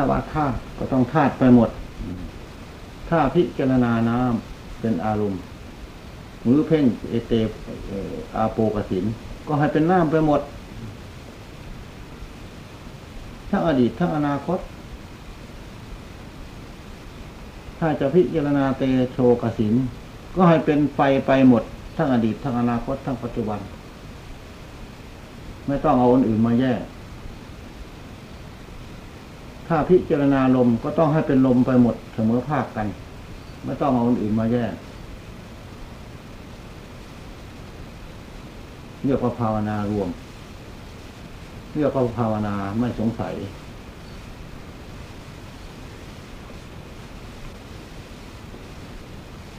ถ้าว่าธาตุก็ต้องธาตุไปหมด ถ้าพิจารณาน้ำเป็นอารมณ์หรือเพ่งเอเตเอ่ออาโปกสิน ก็ให้เป็นน้ำไปหมด ทั้งอดีตทั้งอนาคต ถ้าจะพิจารณาเตโชกสิน ก็ให้เป็นไฟไปหมด ทั้งอดีตทั้งอนาคตทั้งปัจจุบัน ไม่ต้องเอาอันอื่นมาแยก ถ้าพิจารณาลมก็ต้องให้เป็นลมไปหมดเสมอภาคกัน ไม่ต้องเอาอันอื่นมาแยกเรียกว่าภาวนารวมเรียกว่าภาวนาไม่สงสัย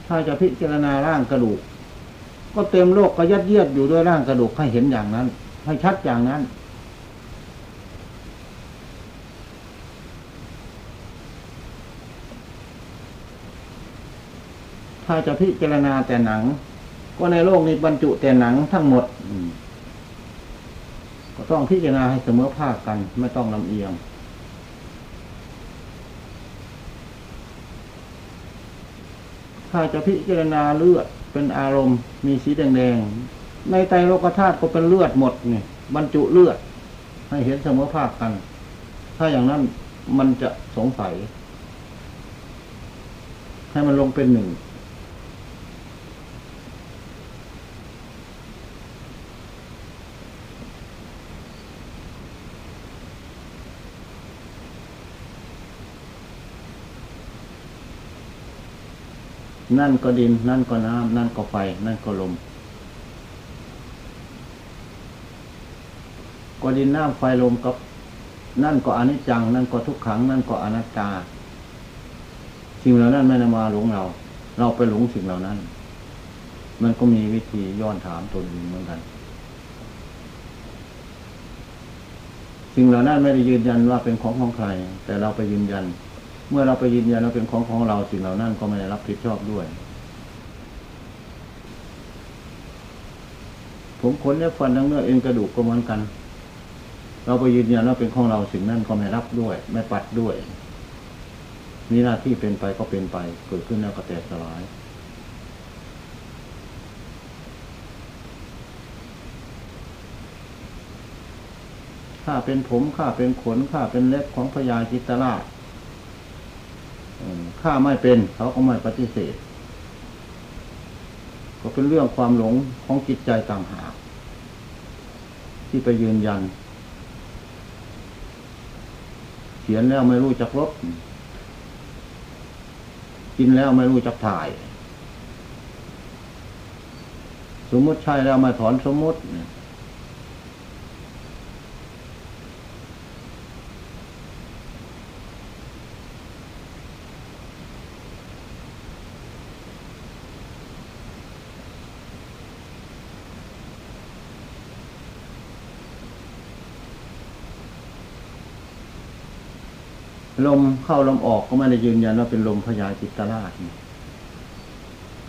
ถ้าจะพิจารณาร่างกระดูก ก็เต็มโลกก็ยัดเยียดอยู่ด้วยร่างกระดูกให้เห็นอย่างนั้น ให้ชัดอย่างนั้น ถ้าจะพิจารณาแต่หนัง ก็ในโลกนี้บรรจุแต่หนังทั้งหมดก็ต้องพิจารณาให้เสมอภาคกัน ไม่ต้องลำเอียง ถ้าจะพิจารณาเลือดเป็นอารมณ์ มีสีแดงๆในไตรโลกธาตุก็เป็นเลือดหมดนี่บรรจุเลือด ให้เห็นเสมอภาคกัน ถ้าอย่างนั้นมันจะสงสัย ให้มันลงเป็นหนึ่ง นั่นก็ดิน นั่นก็น้ำ นั่นก็ไฟ นั่นก็ลม ก็ดินน้ำไฟลมกับนั่นก็อนิจจัง นั่นก็ทุกขัง นั่นก็อนัตตา สิ่งเหล่านั้นไม่ได้มาหลงเรา เราไปหลงสิ่งเหล่านั้น มันก็มีวิธีย้อนถามตนเองเหมือนกัน สิ่งเหล่านั้นไม่ได้ยืนยันว่าเป็นของของใคร แต่เราไปยืนยัน เมื่อเราไปยืนยันว่าเป็นของของเราสิ่งเหล่านั้นก็ไม่ได้รับผิดชอบด้วย ผมขนและฟันทั้งเนื้อเอ็นกระดูกก็เหมือนกัน เราไปยืนยันว่าเป็นของเราสิ่งนั้นก็ไม่รับด้วย ไม่ปัดด้วย มีหน้าที่เป็นไปก็เป็นไปเกิดขึ้นแล้วก็แตกสลายข้าเป็นผมข้าเป็นขนข้าเป็นเล็บของพญาจิตตราช ข้าไม่เป็นเขาก็ไม่ปฏิเสธ ก็เป็นเรื่องความหลงของจิตใจต่างหาก ที่ไปยืนยัน เขียนแล้วไม่รู้จักลบกินแล้วไม่รู้จักถ่าย สมมติใช่แล้วไม่ถอนสมมติเนี่ย ลมเข้าลมออกก็ไม่ได้ยืนยันว่าเป็นลมพยาจิตราช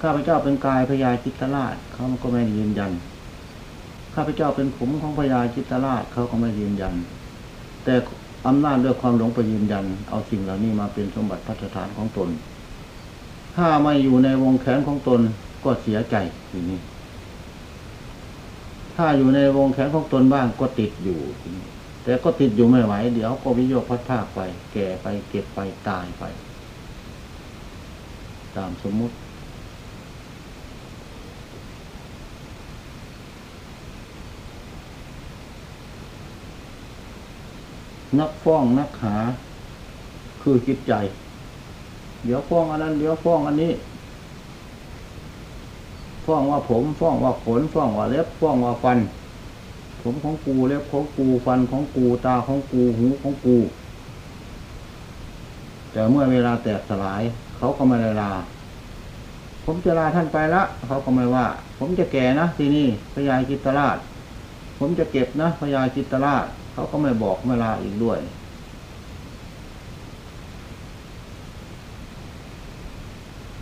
ข้าพเจ้าเป็นกายพยาจิตราชเขาก็ไม่ได้ยืนยัน ข้าพเจ้าเป็นขุมของพยาจิตราชเขาก็ไม่ยืนยัน แต่อำนาจด้วยความหลงไปยืนยัน เอาสิ่งเหล่านี้มาเป็นสมบัติพัฒฐานของตน ถ้าไม่อยู่ในวงแขนของตนก็เสียใจทีนี้ ถ้าอยู่ในวงแขนของตนบ้างก็ติดอยู่ทีนี้ แต่ก็ติดอยู่ไม่ไหว เดี๋ยวก็วิโยคพัดภาคไป แก่ไปเก็บไปตายไป ตามสมมุติ นักฟ้องนักหา คือจิตใจ เดี๋ยวฟ้องอันนั้น เดี๋ยวฟ้องอันนี้ฟ้องว่าผมฟ้องว่าขนฟ้องว่าเล็บฟ้องว่าฟัน ผมของกูเล็บของกูฟันของกูตาของกูหูของกู แต่เมื่อเวลาแตกสลาย เขาก็ไม่ได้ลา ผมจะลาท่านไปละเขาก็ไม่ว่า ผมจะแก่นะที่นี่พญาจิตราช ผมจะเก็บนะพญาจิตราช เขาก็ไม่บอกไม่ลาอีกด้วย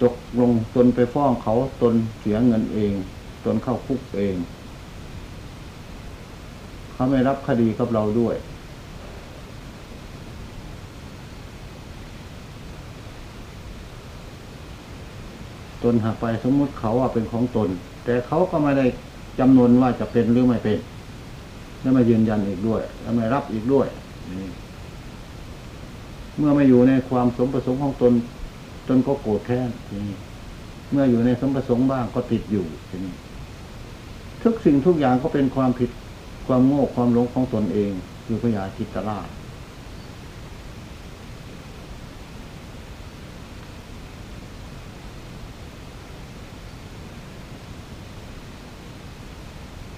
ตกลงตนไปฟ้องเขาตนเสียเงินเอง ตนเข้าคุกเอง เขาไม่รับคดีกับเราด้วย ตนหากไปสมมติเขาว่าเป็นของตน แต่เขาก็ไม่ได้จำนวนว่าจะเป็นหรือไม่เป็น แล้วมายืนยันอีกด้วย แล้วไม่รับอีกด้วยเมื่อไม่อยู่ในความสมประสงค์ของตน ตนก็โกรธแค้นเมื่ออยู่ในสมประสงค์บ้างก็ติดอยู่ทุกสิ่งทุกอย่างก็เป็นความผิด ความโง่ความหลงของตนเอง คือพยาจิตราช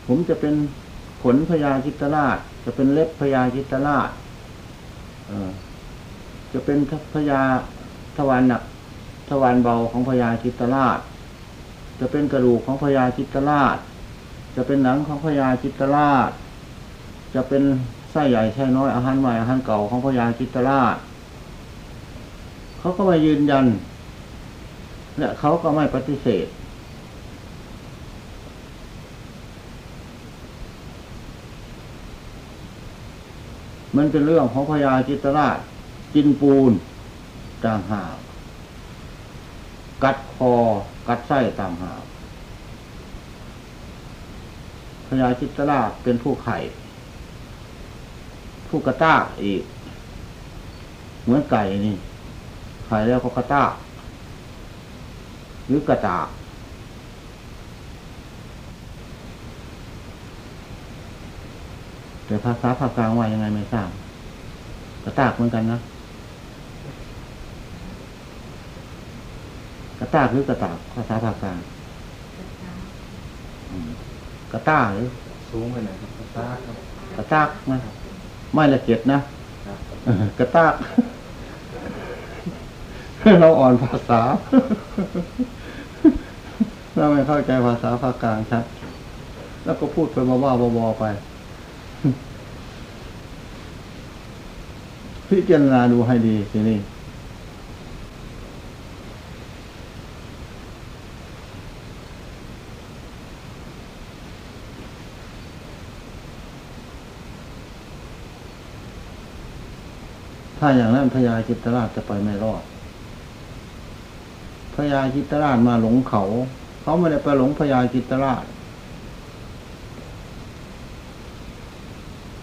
ผมจะเป็นขนพยาจิตราช จะเป็นเล็บพยาจิตราชจะเป็นพยาทวารหนักทวารเบาของพยาจิตราช จะเป็นกระดูกของพยาจิตราช จะเป็นหนังของพยาจิตตราช จะเป็นไส้ใหญ่ไส้น้อยอาหารใหม่อาหารเก่าของพยาจิตตราชเขาก็มายืนยันและเขาก็ไม่ปฏิเสธ มันเป็นเรื่องของพญาจิตราชกินปูนต่างหากกัดคอกัดไส้ต่างหากพญาจิตราชเป็นผู้ไข่ ผู้กระตากอีก เหมือนไก่นี่ไข่แล้วก็กระตากหรือกระตากแต่ภาษาภาคกลางว่ายังไงไม่ทราบกระตากเหมือนกันนะกระตากหรือกระตากภาษาภาคกลางกระตากหรือสูงไปหน่อยครับกระตากครับกระตากนะ ไม่ละเอียดนะครับกระตากเราอ่อนภาษา เราไม่เข้าใจภาษาภาคกลางชัดแล้วก็พูดไปบ้าๆบอๆไป พิจารณาดูให้ดีทีนี้ ถ้าอย่างนั้นพญาจิตราชจะไปไม่รอดพญาจิตราชมาหลงเขา เขาไม่ได้ไปหลงพญาจิตราช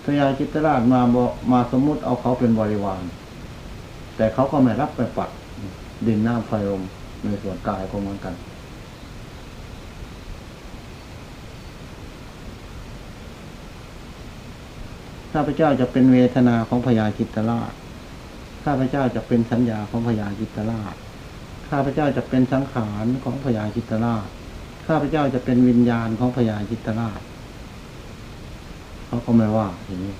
พญาจิตราชมามาสมมุติเอาเขาเป็นบริวาร แต่เขาก็ไม่รับไปปัด ดินน้ำไฟลมในส่วนกายก็เหมือนกันข้าพระเจ้าจะเป็นเวทนาของพญาจิตราช ข้าพเจ้าจะเป็นสัญญาของพญาจิตรราช ข้าพเจ้าจะเป็นสังขารของพญาจิตรราช ข้าพเจ้าจะเป็นวิญญาณของพญาจิตรราชเขาก็ไม่ว่าอย่างนี้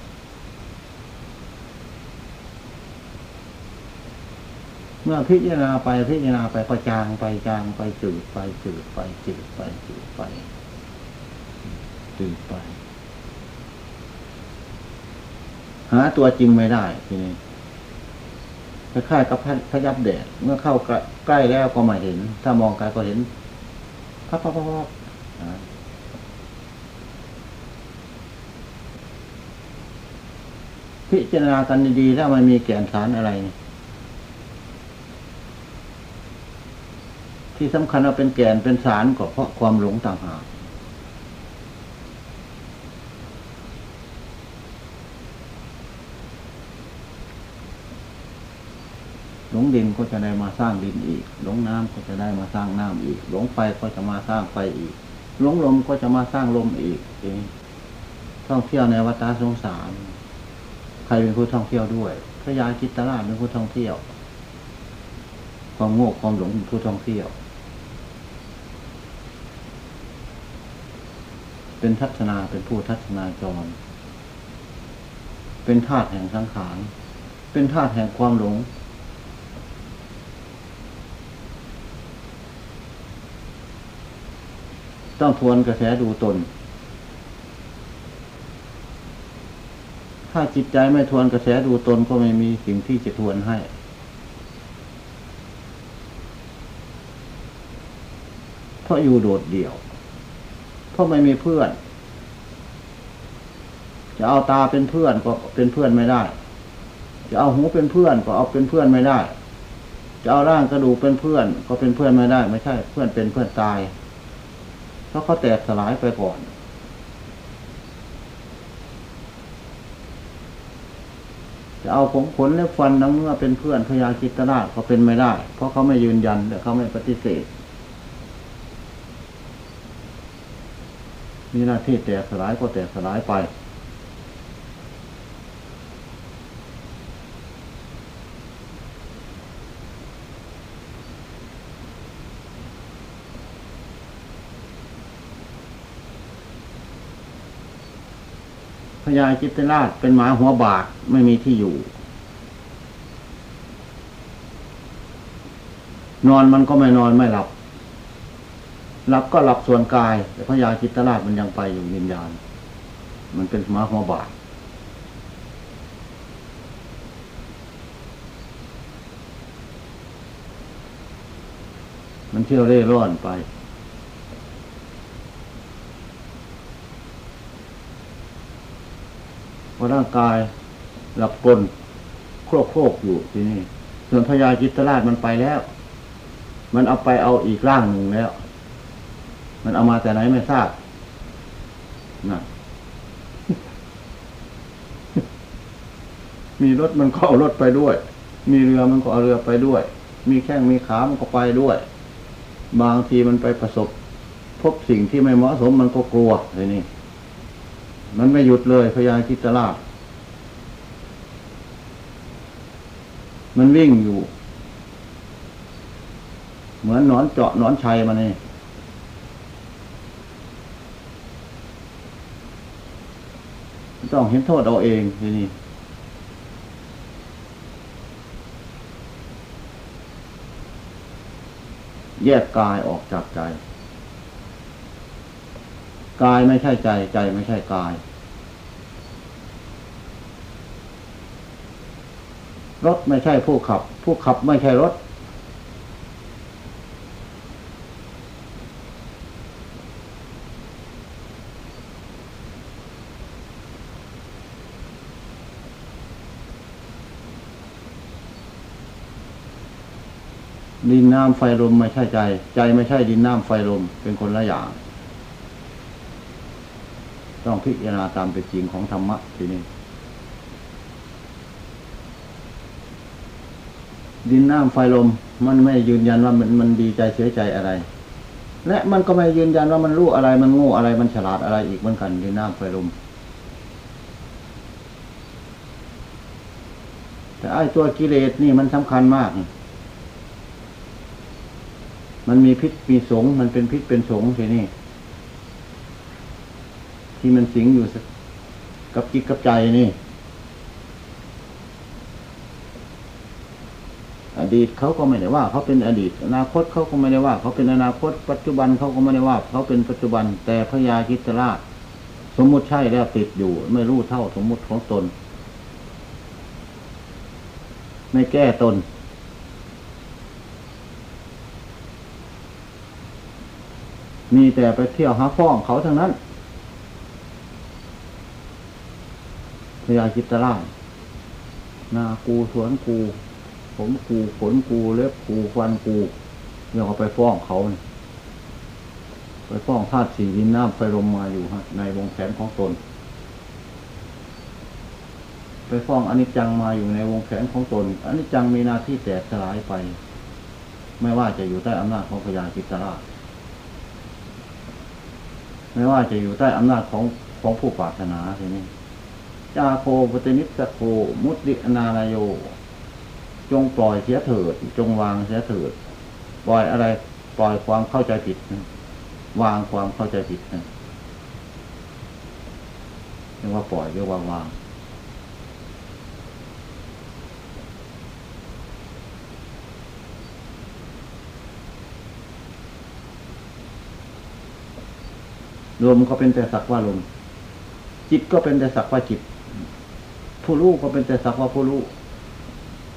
เมื่อพิจารณาไปพิจารณาไปก็จางไปจางไปจืดไปจืดไปจืดไปจืดไปจืดไป หาตัวจริงไม่ได้ทีนี้ ล้ายๆกับพยับแดด เมื่อเข้าใกล้แล้วก็ม่เห็น ถ้ามองไกลก็เห็นพับพับพับพิจารณากันดีๆ ถ้ามันมีแก่นสารอะไร ที่สำคัญว่าเป็นแก่นเป็นสารก็เพราะความหลงต่างหาก หลงดินก็จะได้มาสร้างดินอีก หลงน้ำก็จะได้มาสร้างน้ำอีก หลงไฟก็จะมาสร้างไฟอีก หลงลมก็จะมาสร้างลมอีกเองท่องเที่ยวในวัฏสงสาร ใครเป็นผู้ท่องเที่ยวด้วย พระยาจิตตราชเป็นผู้ท่องเที่ยว ความโง่ความหลงเป็นผู้ท่องเที่ยว เป็นทัศนาเป็นผู้ทัศนาจร เป็นธาตุแห่งสังขาร เป็นธาตุแห่งความหลง ต้องทวนกระแสดูตน ถ้าจิตใจไม่ทวนกระแสดูตนก็ไม่มีสิ่งที่จะทวนให้ เพราะอยู่โดดเดี่ยว เพราะไม่มีเพื่อน จะเอาตาเป็นเพื่อนก็เป็นเพื่อนไม่ได้ จะเอาหูเป็นเพื่อนก็เอาเป็นเพื่อนไม่ได้ จะเอาร่างกระดูกเป็นเพื่อน ก็เป็นเพื่อนไม่ได้ ไม่ใช่ เพื่อนเป็นเพื่อนตาย เพราะเขาแตกสลายไปก่อน จะเอาผมขนและฟันน้ำเมื่อเป็นเพื่อนพยาคิตรราชก็เป็นไม่ได้ เพราะเขาไม่ยืนยันและเขาไม่ปฏิเสธ มีหน้าที่แตกสลายก็แตกสลายไป ญาจิตราชเป็นหมาหัวบาดไม่มีที่อยู่ นอนมันก็ไม่นอนไม่หลับ หลับก็หลับส่วนกาย แต่พญาจิตราชมันยังไปอยู่วิญญาณ มันเป็นหมาหัวบาดมันเที่ยวเร่ร่อนไป เพราะร่างกายหลับกลนโครกโครกอยู่ที่นี่ ส่วนพญาจิตราชมันไปแล้ว มันเอาไปเอาอีกร่างหนึ่งแล้ว มันเอามาแต่ไหนไม่ทราบนะมีรถมันก็เอารถไปด้วย มีเรือมันก็เอาเรือไปด้วย มีแข้งมีขามันก็ไปด้วย บางทีมันไปประสบ พบสิ่งที่ไม่เหมาะสมมันก็กลัวเลยนี่ มันไม่หยุดเลยพญาคิตราชมันวิ่งอยู่ เหมือนนอนเจาะนอนชัยมาเนี่ยต้องเห็นโทษเอาเองทีนี้แยกกายออกจากใจ กายไม่ใช่ใจ ใจไม่ใช่กาย รถไม่ใช่ผู้ขับ ผู้ขับไม่ใช่รถ ดินน้ำไฟลมไม่ใช่ใจ ใจไม่ใช่ดินน้ำไฟลมเป็นคนละอย่าง ต้องพิจารณาตามเป็นจริงของธรรมะทีนี้ ดินน้ำไฟลมมันไม่ยืนยันว่ามันมันดีใจเสียใจอะไร และมันก็ไม่ยืนยันว่ามันรู้อะไรมันโง่อะไรมันฉลาดอะไรอีกเหมือนกันดินน้ำไฟลมแต่ไอ้ตัวกิเลสนี่มันสำคัญมาก มันมีพิษมีสง มันเป็นพิษเป็นสงทีนี่ ที่มันสิงอยู่กับจิตกับใจนี่อดีตเขาก็ไม่ได้ว่า เขาเป็นอดีต อนาคตเขาก็ไม่ได้ว่า เขาเป็นอนาคต ปัจจุบันเขาก็ไม่ได้ว่า เขาเป็นปัจจุบัน แต่พญาคิตราช สมมุติใช่แล้วติดอยู่ ไม่รู้เท่าสมมุติของตน ไม่แก้ตน มีแต่ไปเที่ยวหาฟ้องเขาทั้งนั้น พญาจิตรราชนากูสวนกู ผมกูขนกูเล็บกูฟันกูเรียกว่าไปฟ้องเขาเนี่ยไปฟ้องธาตุสีดินน้ำไฟลมมาอยู่ฮะในวงแขนของตน ไปฟ้องอนิจจังมาอยู่ในวงแขนของตนอนิจจังมีหน้าที่แตกสลายไป ไม่ว่าจะอยู่ใต้อำนาจของพญาจิตรราชไม่ว่าจะอยู่ใต้อำนาจของของผู้ปรารถนาทีนี้ จาโคปตินิสโคมุตินาลโย จงปล่อยเสียเถิด จงวางเสียเถิด ปล่อยอะไร ปล่อยความเข้าใจผิด วางความเข้าใจผิดเรียกว่าปล่อยเรียกว่าวางลมก็เป็นแต่สักว่าลมจิตก็เป็นแต่สักว่าจิต ผู้รู้ก็เป็นแต่สักว่าผู้รู้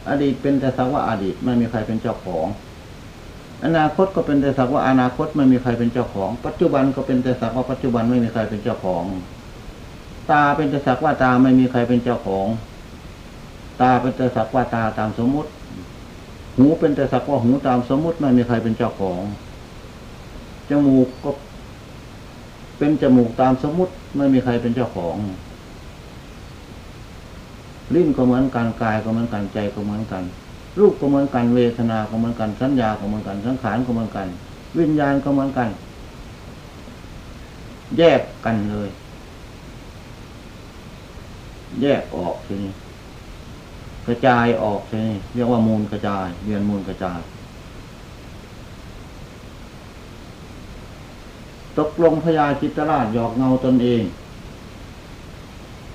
อดีตเป็นแต่สักว่าอดีตไม่มีใครเป็นเจ้าของ อนาคตก็เป็นแต่สักว่าอนาคตไม่มีใครเป็นเจ้าของ ปัจจุบันก็เป็นแต่สักว่าปัจจุบันไม่มีใครเป็นเจ้าของ ตาเป็นแต่สักว่าตาไม่มีใครเป็นเจ้าของ ตาเป็นแต่สักว่าตาตามสมมุติ หูเป็นแต่สักว่าหูตามสมมุติไม่มีใครเป็นเจ้าของ จมูกก็เป็นจมูกตามสมมุติไม่มีใครเป็นเจ้าของ ลิ้นก็เหมือนกันกายก็เหมือนกันใจก็เหมือนกัน รูปก็เหมือนกันเวทนาก็เหมือนกันสัญญาก็เหมือนกันสังขารก็เหมือนกัน วิญญาณก็เหมือนกัน แยกกันเลย แยกออกทีนี้กระจายออกทีนี้เรียกว่ามูลกระจายเรียนมูลกระจายตกลงพญาจิตรราชหยอกเงาตนเอง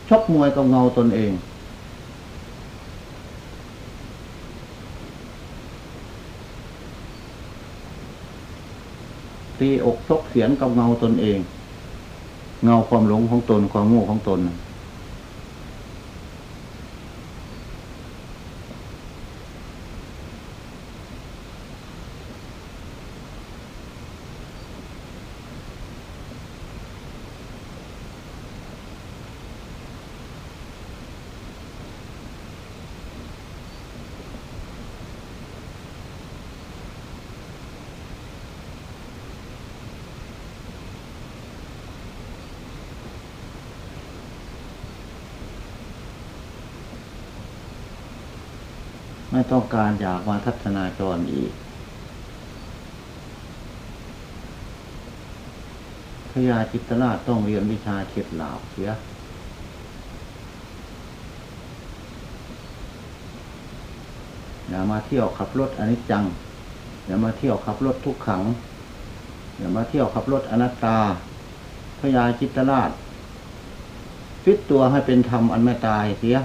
ชกมวยกับเงาตนเอง ตีอกชกเสียนกับเงาตนเอง เงาความหลงของตนความโง่ของตน ต้องการอยากมาทัศนาจรอีกพญาจิตราชต้องเรียนวิชาเข็ดหลาบเสียอย่ามาเที่ยวขับรถอนิจจัง อย่ามาเที่ยวขับรถทุกขัง อย่ามาเที่ยวขับรถอนัตตาพญาจิตรราชฟิตตัวให้เป็นธรรมอันไม่ตายเสีย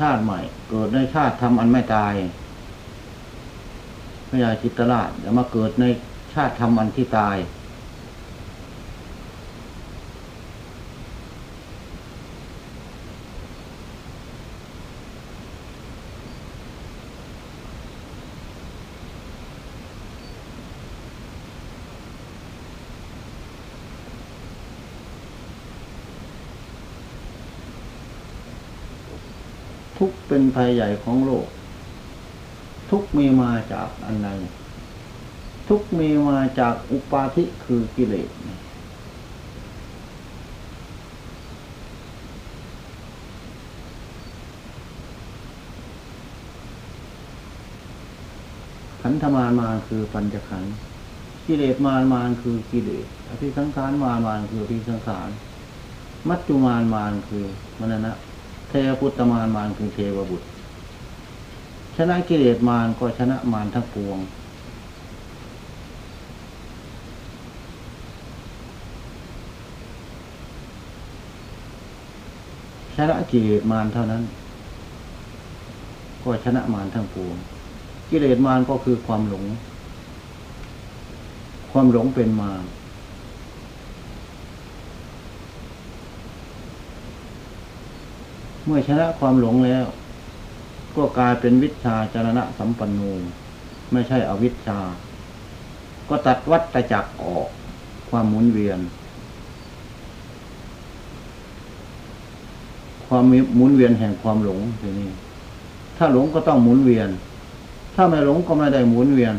ชาติใหม่ เกิดในชาติทำอันไม่ตายพระยาจิตตราชอย่ามาเกิดในชาติทำอันที่ตาย ภัยใหญ่ของโลก ทุกมีมาจากอันใดทุกมีมาจากอุปาทิคือกิเลสขันธมารมาคือปัญจขันธ์กิเลสมารมาคือกิเลสอภิสังขารมารมาคืออภิสังขาร มัจจุมารมารคือมรณะ เทวพุทธมารมารคือเทวบุตร ชนะกิเลสมารก็ชนะมารทั้งปวง ชนะกิเลสมารเท่านั้น ก็ชนะมารทั้งปวง กิเลสมารก็คือความหลง ความหลงเป็นมาร เมื่อชนะความหลงแล้ว ก็กลายเป็นวิชาจรณะสัมปันโนไม่ใช่อวิชชา ก็ตัดวัฏจักรออกความหมุนเวียน ความหมุนเวียนแห่งความหลงทีนี้ ถ้าหลงก็ต้องหมุนเวียน ถ้าไม่หลงก็ไม่ได้หมุนเวียน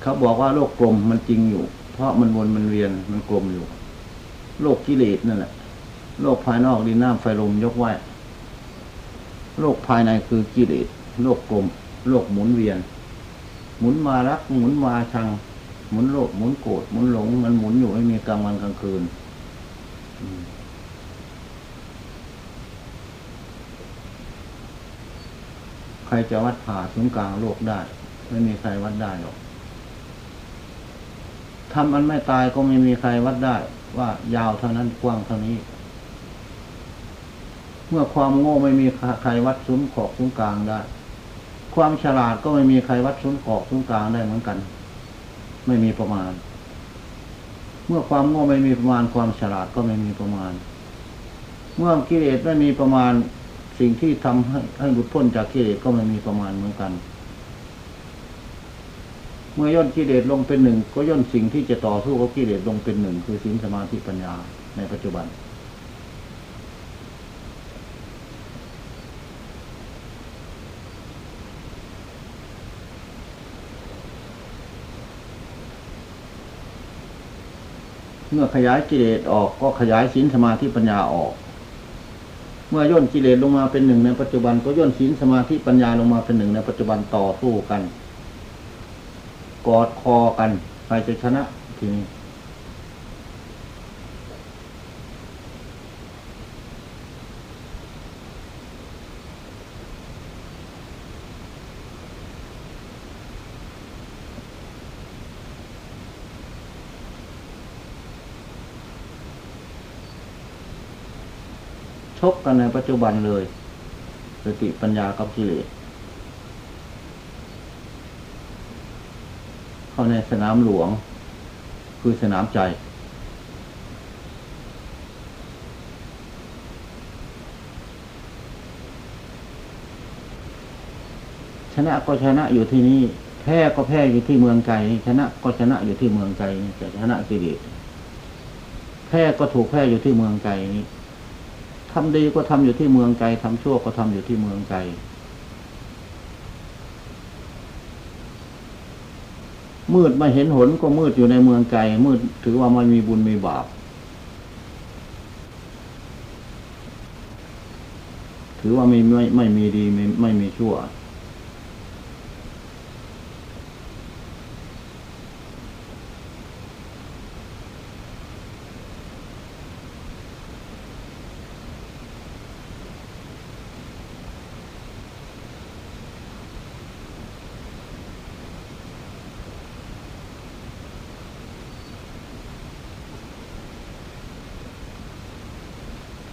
เขาบอกว่าโลกกลมมันจริงอยู่ เพราะมันวนมันเวียนมันกลมอยู่ โลกกิเลสนั่นแหละ โลกภายนอกดินน้ำไฟลมยกไว้โลกภายในคือกิเลสโลกกลม โลกหมุนเวียน หมุนมารัก หมุนมาชัง หมุนโลภหมุนโกรธหมุนหลง มันหมุนอยู่ไม่มีกลางวันกลางคืนใครจะวัดผ่าศูนย์กลางโลกได้ ไม่มีใครวัดได้หรอก ทำอันไม่ตายก็ไม่มีใครวัดได้ ว่ายาวเท่านั้นกว้างเท่านี้ เมื่อความโง่ไม่มีใครวัดศูนย์ขอบศูนย์กลางได้ ความฉลาดก็ไม่มีใครวัดศูนย์ขอบศูนย์กลางได้เหมือนกัน ไม่มีประมาณ เมื่อความโง่ไม่มีประมาณความฉลาดก็ไม่มีประมาณ เมื่อเกิเลสไม่มีประมาณสิ่งที่ทำให้ให้หลุดพ้นจากกิเลสก็ไม่มีประมาณเหมือนกัน เมื่อย่นกิเลสลงเป็นหนึ่งก็ย่นสิ่งที่จะต่อสู้กับกิเลสลงเป็นหนึ่งคือศีลสมาธิปัญญาในปัจจุบัน เมื่อขยายกิเลสออกก็ขยายศีลสมาธิปัญญาออก เมื่อย่นกิเลสลงมาเป็นหนึ่งในปัจจุบัน ก็ย่นศีลสมาธิปัญญาลงมาเป็นหนึ่งในปัจจุบันต่อสู้กัน กอดคอกัน ใครจะชนะทีนี้ชกกันในปัจจุบันเลย สติปัญญากับกิเลส เข้าในสนามหลวง คือสนามใจ ชนะก็ชนะอยู่ที่นี่ แพ้ก็แพ้อยู่ที่เมืองไกลชนะก็ชนะอยู่ที่เมืองไกลนี่จะชนะกิเลสแพ้ก็ถูกแพ้อยู่ที่เมืองไกลนี้ทำดีก็ทำอยู่ที่เมืองไกลทำชั่วก็ทำอยู่ที่เมืองไกล มืดไม่เห็นหนก็มืดอยู่ในเมืองไกลมืดถือว่ามันมีบุญมีบาป ถือว่าไม่ไม่ไม่มีดีไม่ไม่มีชั่ว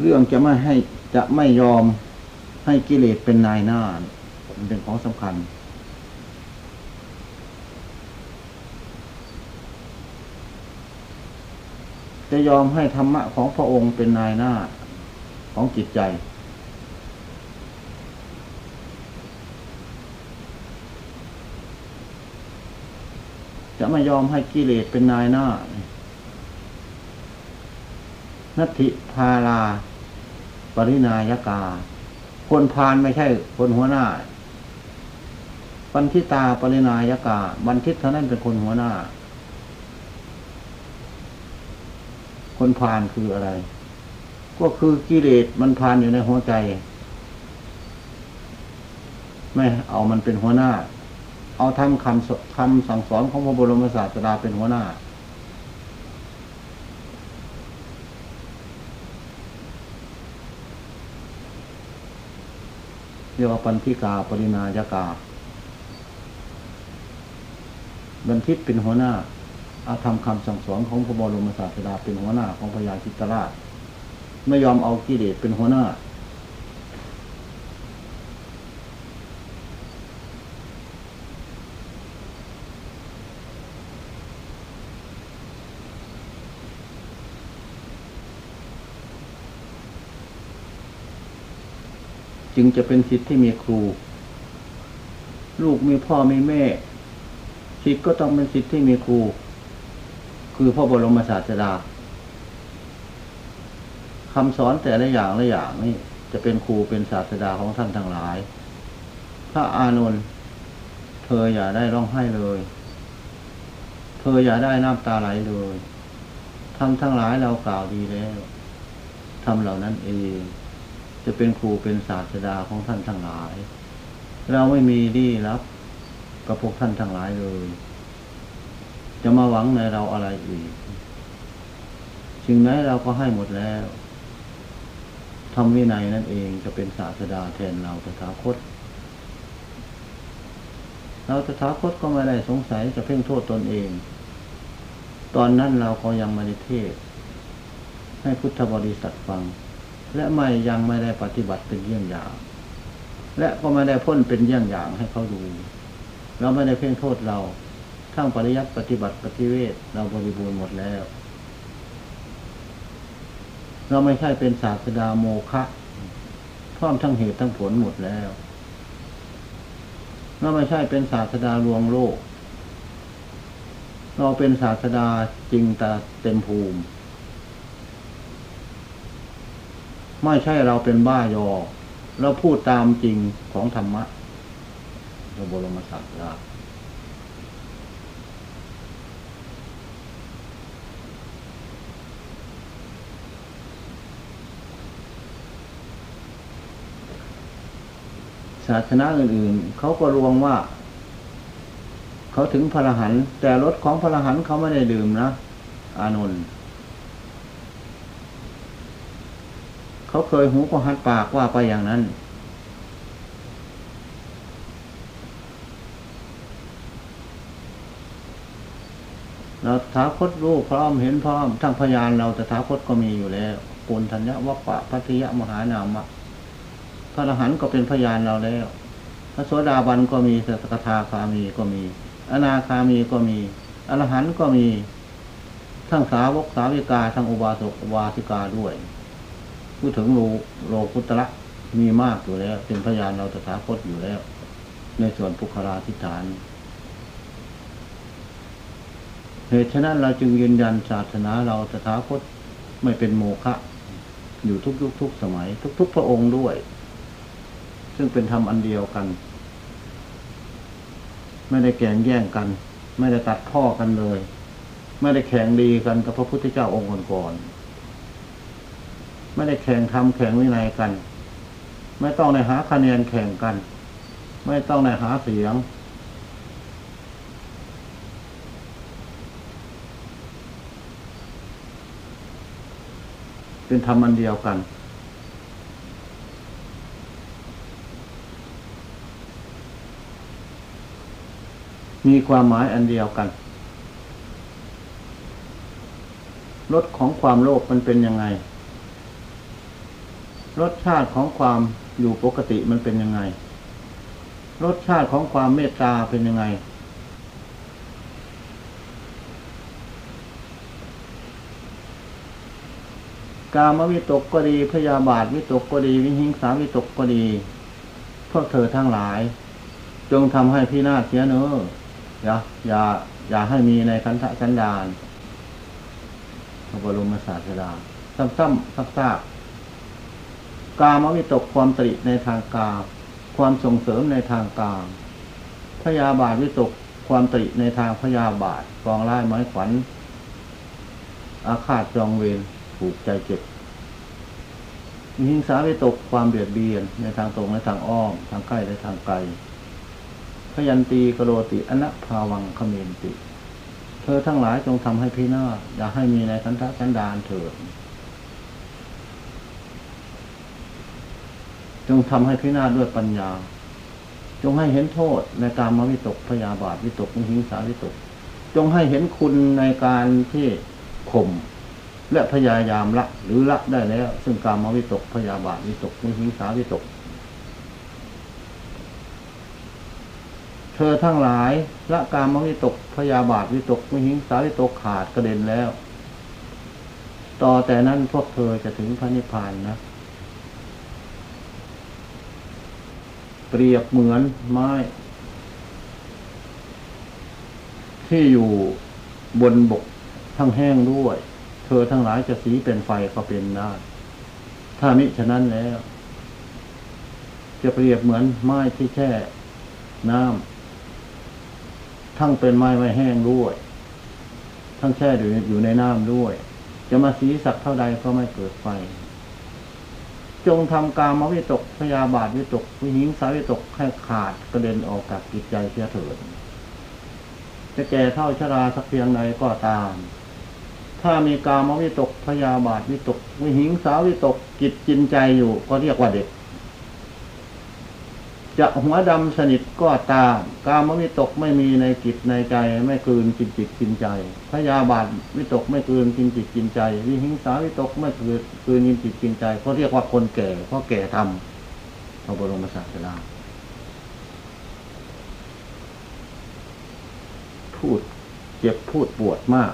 รื่องจะไม่ให้จะไม่ยอมให้กิเลสเป็นนายหน้าเนี่ยมันเป็นของสำคัญ จะยอมให้ธรรมะของพระองค์เป็นนายหน้าของจิตใจ จะไม่ยอมให้กิเลสเป็นนายหน้านัตถิพาลา รินายกา คนพานไม่ใช่คนหัวหน้า ปันทิตาปรินายกา บันทิตเท่านั้นเป็นคนหัวหน้า คนพานคืออะไร ก็คือกิเลสมันพานอยู่ในหัวใจ ไม่เอามันเป็นหัวหน้า เอาทำคำคำสั่งสอนของพระบรมศาสดาเป็นหัวหน้า เรียกว่าปันธิกาปรินายกา บันทิตเป็นหัวหน้า อาธรรมคำสั่งสอนของพระบรมศาสดาเป็นหัวหน้าของพญาจิตรราช ไม่ยอมเอากิเลสเป็นหัวหน้า จึงจะเป็นสิทธิ์ที่มีครู ลูกมีพ่อมีแม่สิทธิ์ก็ต้องเป็นสิทธิ์ที่มีครู คือพระบรมศาสดาคำสอนแต่ละอย่างละอย่างนี่จะเป็นครูเป็นศาสดาของท่านทั้งหลาย พระอานนท์เธออย่าได้ร้องไห้เลย เธออย่าได้น้ำตาไหลเลยทำทั้งหลายเรากล่าวดีแล้วทำเหล่านั้นเอง จะเป็นครูเป็นศาสดาของท่านทั้งหลาย เราไม่มีดีรับกับพวกท่านทั้งหลายเลย จะมาหวังในเราอะไรอีกสิ่งไหนเราก็ให้หมดแล้วทำวินัยนั่นเองจะเป็นศาสดาแทนเราตถาคต เราตถาคตก็ไม่ได้สงสัยจะเพ่งโทษตนเอง ตอนนั้นเราก็ยังไม่ได้เทศ ให้พุทธบริษัทฟัง และไม่ยังไม่ได้ปฏิบัติเป็นเยี่ยงอย่าง และก็ไม่ได้พ้นเป็นเยี่ยงอย่างให้เขาดูเราไม่ได้เพ่งโทษเราทั้งปริยัติปฏิบัติปฏิเวทเราบริบูรณ์หมดแล้ว เราไม่ใช่เป็นศาสดาโมฆะพร้อมทั้งเหตุทั้งผลหมดแล้ว เราไม่ใช่เป็นศาสดาลวงโลก เราเป็นศาสดาจริงแต่เต็มภูมิ ไม่ใช่เราเป็นบ้ายอ เราพูดตามจริงของธรรมะพระบรมศาสดาศาสนาอื่นๆ เขาก็รวงว่า เขาถึงพระรหันต์แต่รถของพระรหันต์เขาไม่ได้ดื่มนะ อานนท์ เขาเคยหูก็หัดปากว่าไปอย่างนั้น เราถาคตรู้พร้อมเห็นพร้อม ทั้งพยานเราแต่ถาคตก็มีอยู่แล้วปุณธัญญวัปปะพัทยมหานามะพระอรหันต์ก็เป็นพยานเราแล้ว พระโสดาบันก็มีสกทาคามีก็มี อนาคามีก็มี อรหันต์ก็มี ทั้งสาวกสาวิกา ทั้งอุบาสกอุบาสิกาด้วย พูดถึงโลโลกุตระมีมากอยู่แล้ว เป็นพยานเราตถาคตอยู่แล้ว ในส่วนปุคลาธิฐาน เหตุฉะนั้นเราจึงยืนยันศาสนาเราตถาคตไม่เป็นโมฆะอยู่ทุกยุคทุกสมัย ทุก ๆ พระองค์ด้วย ซึ่งเป็นธรรมอันเดียวกัน ไม่ได้แข่งแย่งกัน ไม่ได้ตัดพ่อกันเลย ไม่ได้แข่งดีกันกับพระพุทธเจ้าองค์ก่อนๆ ไม่ได้แข่งทำแข่งวินัยกัน ไม่ต้องในหาคะแนนแข่งกัน ไม่ต้องในหาเสียง เป็นธรรมอันเดียวกันมีความหมายอันเดียวกันรสของความโลภมันเป็นยังไง รสชาติของความอยู่ปกติมันเป็นยังไง รสชาติของความเมตตาเป็นยังไง กามวิตกก็ดีพยาบาทวิตกก็ดี วิหิงสาวิตกก็ดี พวกเธอทั้งหลาย จงทำให้พี่นาเสียเนออย่าอย่าอย่าให้มีในคันธสันดานพระบรมศาสดาซ้ำๆซักๆ กามวิตกความตริในทางกาม ความส่งเสริมในทางกามพยาบาทวิตกความตริในทางพยาบาทกองไล่ไม้ขวัญอาฆาตจองเวรผูกใจเจ็บมีหิงสาวิตกความเบียดเบียนในทางตรงและทางอ้อม ทางใกล้และทางไกลพยันตีกโรติอนะภาวังคเมนติ เธอทั้งหลายจงทำให้พี่นาศอย่าให้มีในคันธสันดานเถิด จงทำให้พี่นาศด้วยปัญญา จงให้เห็นโทษในการมาวิตกพยาบาทวิตกมิหิงสาวิตก จงให้เห็นคุณในการที่ข่มและพยายามละหรือละได้แล้ว ซึ่งการมาวิตกพยาบาทวิตกมิหิงสาวิตก เธอทั้งหลายละการมวิตกพยาบาทวิตกมิหิงสาวิตกขาดกระเด็นแล้ว ต่อแต่นั้นพวกเธอจะถึงพระนิพพานนะ เปรียบเหมือนไม้ ที่อยู่บนบกทั้งแห้งด้วย เธอทั้งหลายจะสีเป็นไฟก็เป็นได้ถ้ามิฉะนั้นแล้ว จะเปรียบเหมือนไม้ที่แช่น้ำทั้งเป็นไม้ไม่แห้งด้วย ทั้งแช่อยู่อยู่ในน้ำด้วย จะมาสีสักเท่าใดก็ไม่เกิดไฟ จงทำกามวิตกพยาบาทวิตกวิหิงสาวิตกให้ขาดกระเด็นออกจากจิตใจเสียเถิดจะแก่เท่าชราสักเพียงใดก็ตาม ถ้ามีกามวิตกพยาบาทวิตกวิหิงสาวิตกจิตจินใจอยู่ก็เรียกว่าเด็ก จะหัวดำสนิทก็ตามกามวิตกไม่มีในจิตในใจ ไม่กลืนกินจิตกินใจพยาบาทวิตกไม่กลืนกินจิตกินใจ วิหิงสาวิตกไม่กลืนกลืนกินจิตกินใจเขาเรียกว่าคนแก่เพราะแก่ทำพระบรมศาสดาพูดเจ็บพูดปวดมาก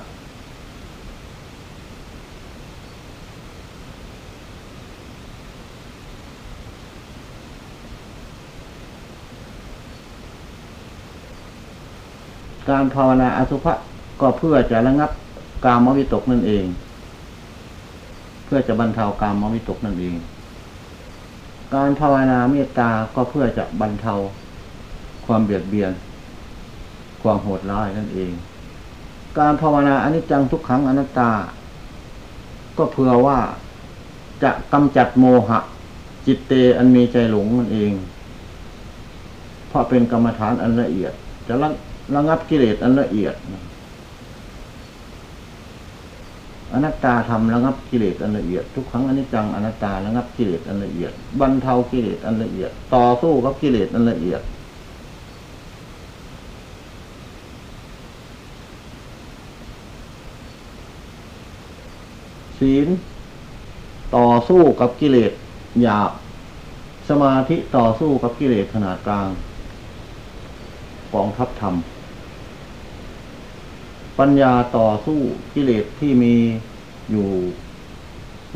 การภาวนาอสุภะก็เพื่อจะระงับกามวิตกนั่นเอง เพื่อจะบรรเทากามวิตกนั่นเอง การภาวนาเมตตาก็เพื่อจะบรรเทาความเบียดเบียน ความโหดร้ายนั่นเอง การภาวนาอนิจจังทุกขังอนัตตา ก็เพื่อว่าจะกำจัดโมหะ จิตเตอันมีใจหลงนั่นเอง เพราะเป็นกรรมฐานอันละเอียดจะระ ระงับกิเลสอันละเอียดอนัตตาทำระงับกิเลสอันละเอียด ทุกครั้งอนิจจังอนัตตาระงับกิเลสอันละเอียดบรรเทากิเลสอันละเอียด ต่อสู้กับกิเลสอันละเอียด ศีลต่อสู้กับกิเลสหยาบสมาธิต่อสู้กับกิเลสขนาดกลางกองทัพธรรม ปัญญาต่อสู้กิเลสที่มีอยู่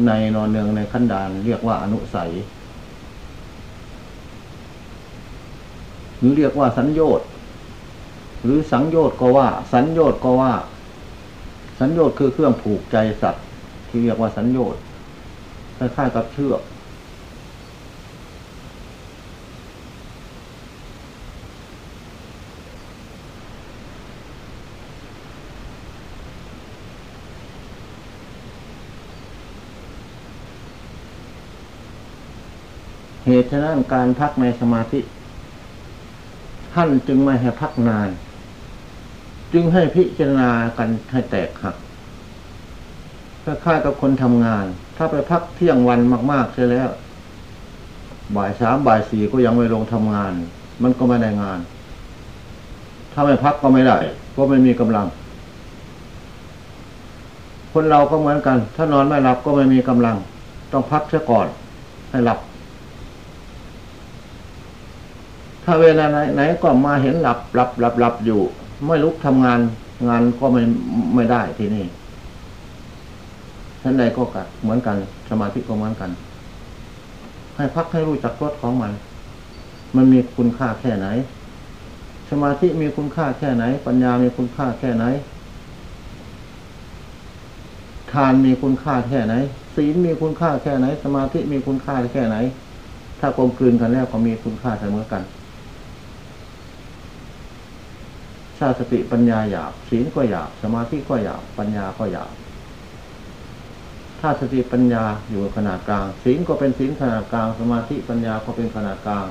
ในนอนเนืองในขั้นดานเรียกว่าอนุสัย หรือเรียกว่าสัญโยชน์หรือสังโยชน์ก็ว่า สัญโยชน์ก็ว่า สัญโยชน์คือเครื่องผูกใจสัตว์ ที่เรียกว่าสัญโยชน์คล้ายๆกับเชือก เหตุฉะนั้นการพักในสมาธิ ท่านจึงไม่ให้พักนาน จึงให้พิจารณากันให้แตกหักคล้ายๆกับคนทำงาน ถ้าไปพักเที่ยงวันมากๆเสียแล้ว บ่ายสามบ่ายสี่ก็ยังไม่ลงทำงาน มันก็ไม่ได้งาน ถ้าไม่พักก็ไม่ได้ก็ไม่มีกำลัง คนเราก็เหมือนกัน ถ้านอนไม่หลับก็ไม่มีกำลัง ต้องพักเสียก่อน ให้หลับ ถ้าเวลาไหนก็มาเห็นหลับหลับหลับหลับอยู่ ไม่ลุกทำงานงานก็ไม่ไม่ได้ที่นี่ท่านใดก็กัดเหมือนกัน สมาธิก็เหมือนกัน ให้พักให้รู้จักรสของมัน มันมีคุณค่าแค่ไหน สมาธิมีคุณค่าแค่ไหน ปัญญามีคุณค่าแค่ไหนทานมีคุณค่าแค่ไหน ศีลมีคุณค่าแค่ไหน สมาธิมีคุณค่าแค่ไหน ถ้ากลมกลืนกันแล้วก็มีคุณค่าเสมอกัน ชาสติปัญญาหยาบศีลก็หยาบสมาธิก็หยาบปัญญาก็หยาบถ้าสติปัญญาอยู่ขนาดกลางศีลก็เป็นศีลขนาดกลาง สมาธิปัญญาก็เป็นขนาดกลาง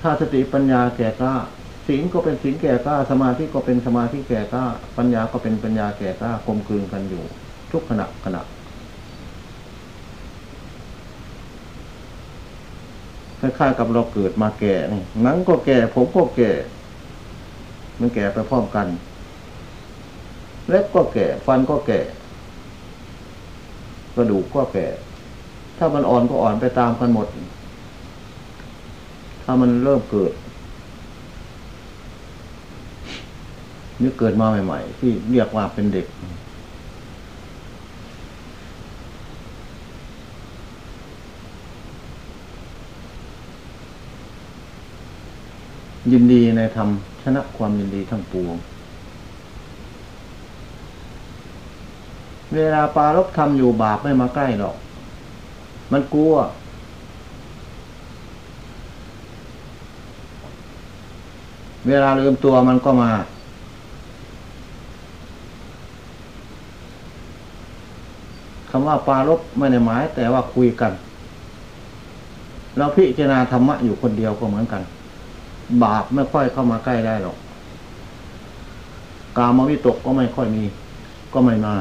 ถ้าสติปัญญาแก่กล้าศีลก็เป็นศีลแก่กล้า สมาธิก็เป็นสมาธิแก่กล้า ปัญญาก็เป็นปัญญาแก่กล้ากลมกลืนกันอยู่ ทุกขณะขณะ คล้ายๆกับเราเกิดมาแก่นี่หนังก็แก่ ผมก็แก่ มันแก่ไปพร้อมกัน เล็บก็แก่ ฟันก็แก่ กระดูกก็แก่ ถ้ามันอ่อนก็อ่อนไปตามกันหมด ถ้ามันเริ่มเกิดนี่เกิดมาใหม่ ๆ ที่เรียกว่าเป็นเด็ก ยินดีในธรรมชนะความยินดีทั้งปวง เวลาปารบทำอยู่บาปไม่มาใกล้หรอก มันกลัว เวลาลืมตัวมันก็มา คำว่าปารบไม่ได้หมายแต่ว่าคุยกัน เราพิจารณาธรรมะอยู่คนเดียวก็เหมือนกัน บาปไม่ค่อยเข้ามาใกล้ได้หรอก กามวิตกก็ไม่ค่อยมี ก็ไม่มา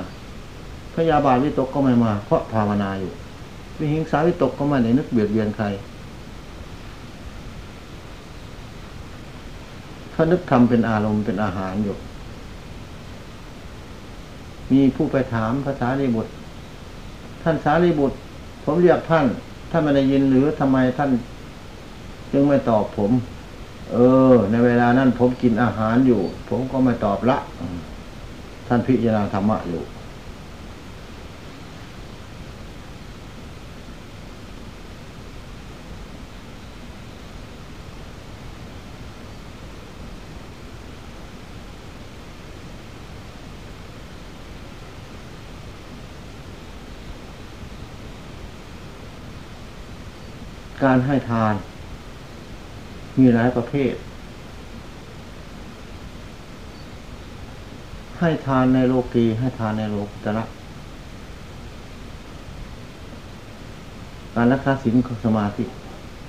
พยาบาทวิตกก็ไม่มา เพราะภาวนาอยู่ วิหิงสาวิตกก็ไม่ได้นึกเบียดเบียนใคร ถ้านึกทำเป็นอารมณ์เป็นอาหารอยู่ มีผู้ไปถามภาษาลีบุตร ท่านสารีบุตร ผมเรียกท่าน ท่านไม่ได้ยินหรือทำไมท่าน จึงไม่ตอบผม เออ ในเวลานั้นผมกินอาหารอยู่ ผมก็ไม่ตอบละ ท่านพิจารณาธรรมะอยู่ การให้ทาน มีหลายประเภท ให้ทานในโลกีให้ทานในโลกุตระการรักษาศีลสมาธิ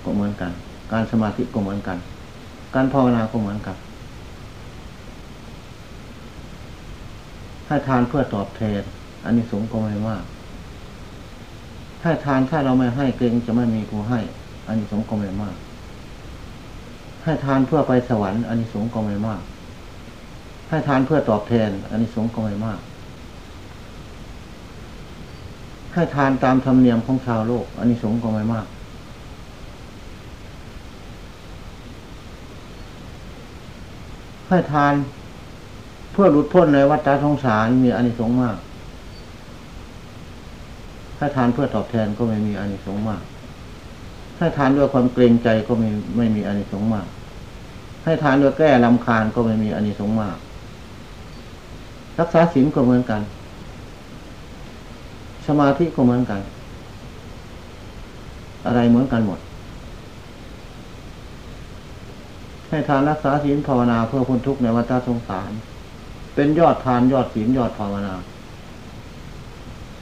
ก็เหมือนกัน การสมาธิก็เหมือนกัน การภาวนาก็เหมือนกัน ให้ทานเพื่อตอบแทนอันนี้สงก็ไม่มาก ให้ทานถ้าเราไม่ให้เกรงจะไม่มีผู้ให้อันนี้สงก็ไม่มาก ให้ทานเพื่อไปสวรรค์อันนี้สงส์ก็ไม่มาก ให้ทานเพื่อตอบแทนอันนี้สงส์ก็ไม่มาก ให้ทานตามธรรมเนียมของชาวโลกอันนี้สงส์ก็ไม่มาก ให้ทานเพื่อหลุดพ้นในวัฏสงสารมีอานิสงส์มาก ให้ทานเพื่อตอบแทนก็ไม่มีอานิสงส์มาก ให้ทานด้วยความเกรงใจก็ไม่ไม่มีอานิสงส์มาก ให้ทานโดยแก้ลำคาญก็ไม่มีอานิสงส์มาก รักษาศีลก็เหมือนกัน สมาธิก็เหมือนกัน อะไรเหมือนกันหมด ให้ทานรักษาศีลภาวนาเพื่อพ้นทุกข์ในวัฏสงสาร เป็นยอดทานยอดศีลยอดภาวนา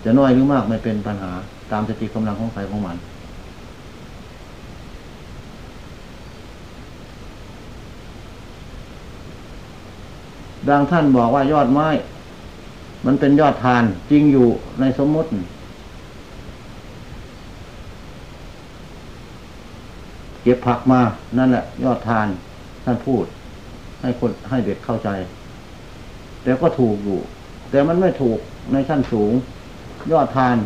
จะน้อยหรือมากไม่เป็นปัญหาตามสติกำลังของใครของมัน บางท่านบอกว่ายอดไม้ มันเป็นยอดทานจริงอยู่ในสมมติเก็บผักมานั่นแหละ ยอดทานท่านพูด ให้คนให้เด็กเข้าใจ แต่ก็ถูกอยู่ แต่มันไม่ถูกในชั้นสูง ยอดทาน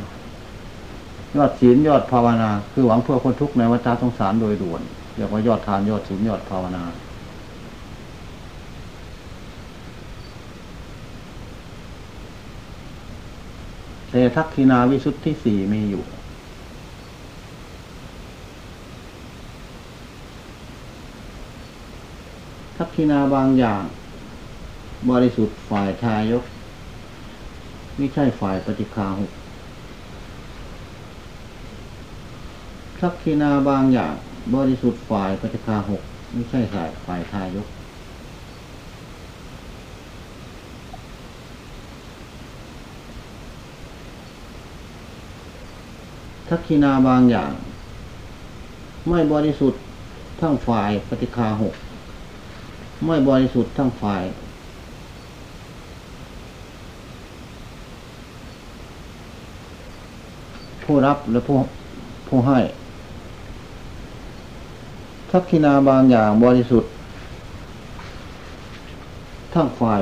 ยอดศีลยอดภาวนา คือหวังเพื่อคนทุกข์ในวัฏสงสารโดยด่วนเรียกว่ายอดทานยอดศีลยอดภาวนา แต่ทักษินาวิสุทธิสี่มีอยู่ ทักษินาบางอย่าง บริสุทธิ์ฝ่ายทายก ไม่ใช่ฝ่ายปฏิคาหุทักษินาบางอย่าง บริสุทธิ์ฝ่ายปฏิคาหกไม่ใช่ฝ่ายฝ่ายทายก ทักษินาบางอย่าง ไม่บริสุทธิ์ทั้งฝ่ายปฏิคาหก ไม่บริสุทธิ์ทั้งฝ่ายผู้รับและผู้ผู้ให้ ทักษินาบางอย่างบริสุทธิ์ ทั้งฝ่าย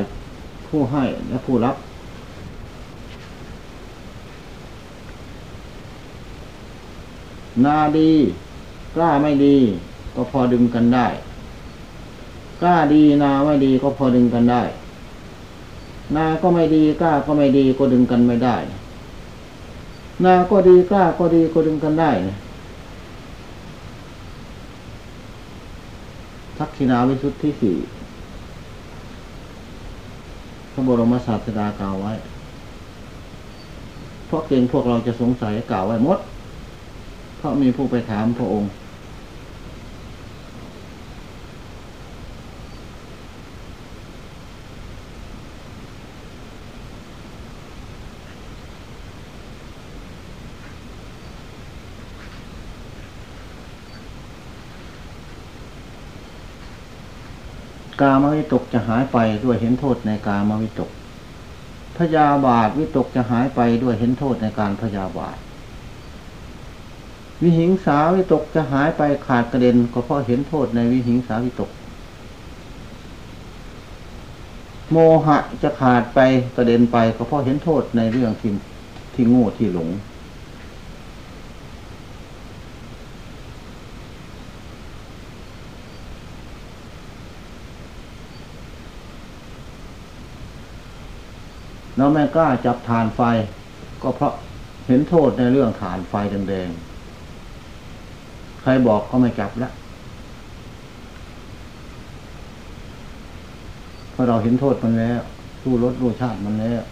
ผู้ให้และผู้รับ นาดี กล้าไม่ดี ก็พอดึงกันได้ กล้าดีนาไม่ดีก็พอดึงกันได้ นาก็ไม่ดีกล้าก็ไม่ดีก็ดึงกันไม่ได้ นาก็ดีกล้าก็ดีก็ดึงกันได้ ทักษิณาวิสุทธิสี่พระบรมศาสดากล่าวไว้ เพราะเกรงพวกเราจะสงสัยกล่าวไว้หมด เพราะมีผู้ไปถามพระองค์ กามวิตกจะหายไปด้วยเห็นโทษในกามวิตกพยาบาทวิตกจะหายไปด้วยเห็นโทษในการพยาบาท วิหิงสาวิตกจะหายไปขาดกระเด็นก็เพราะเห็นโทษในวิหิงสาวิตก โมหะจะขาดไปกระเด็นไปก็เพราะเห็นโทษในเรื่องที่ที่โง่ที่หลง เราไม่กล้าจับฐานไฟ ก็เพราะเห็นโทษในเรื่องฐานไฟแดงๆ รบอกก็ไม่จับแล้วเพราะเราเห็นโทษมันแล้วรู้รสรู้ชาติมันแล้ว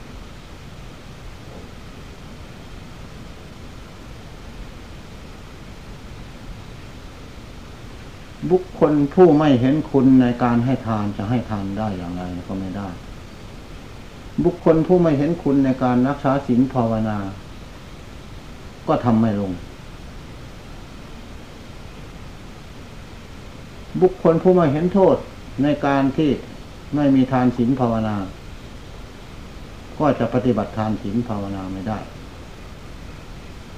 บุคคลผู้ไม่เห็นคุณในการให้ทานจะให้ทานได้อย่างไรก็ไม่ได้ บุคคลผู้ไม่เห็นคุณในการรักษาศีลภาวนา ก็ทำไม่ลง บุคคลผู้ไม่เห็นโทษในการที่ไม่มีทานศีลภาวนา ก็จะปฏิบัติทานศีลภาวนาไม่ได้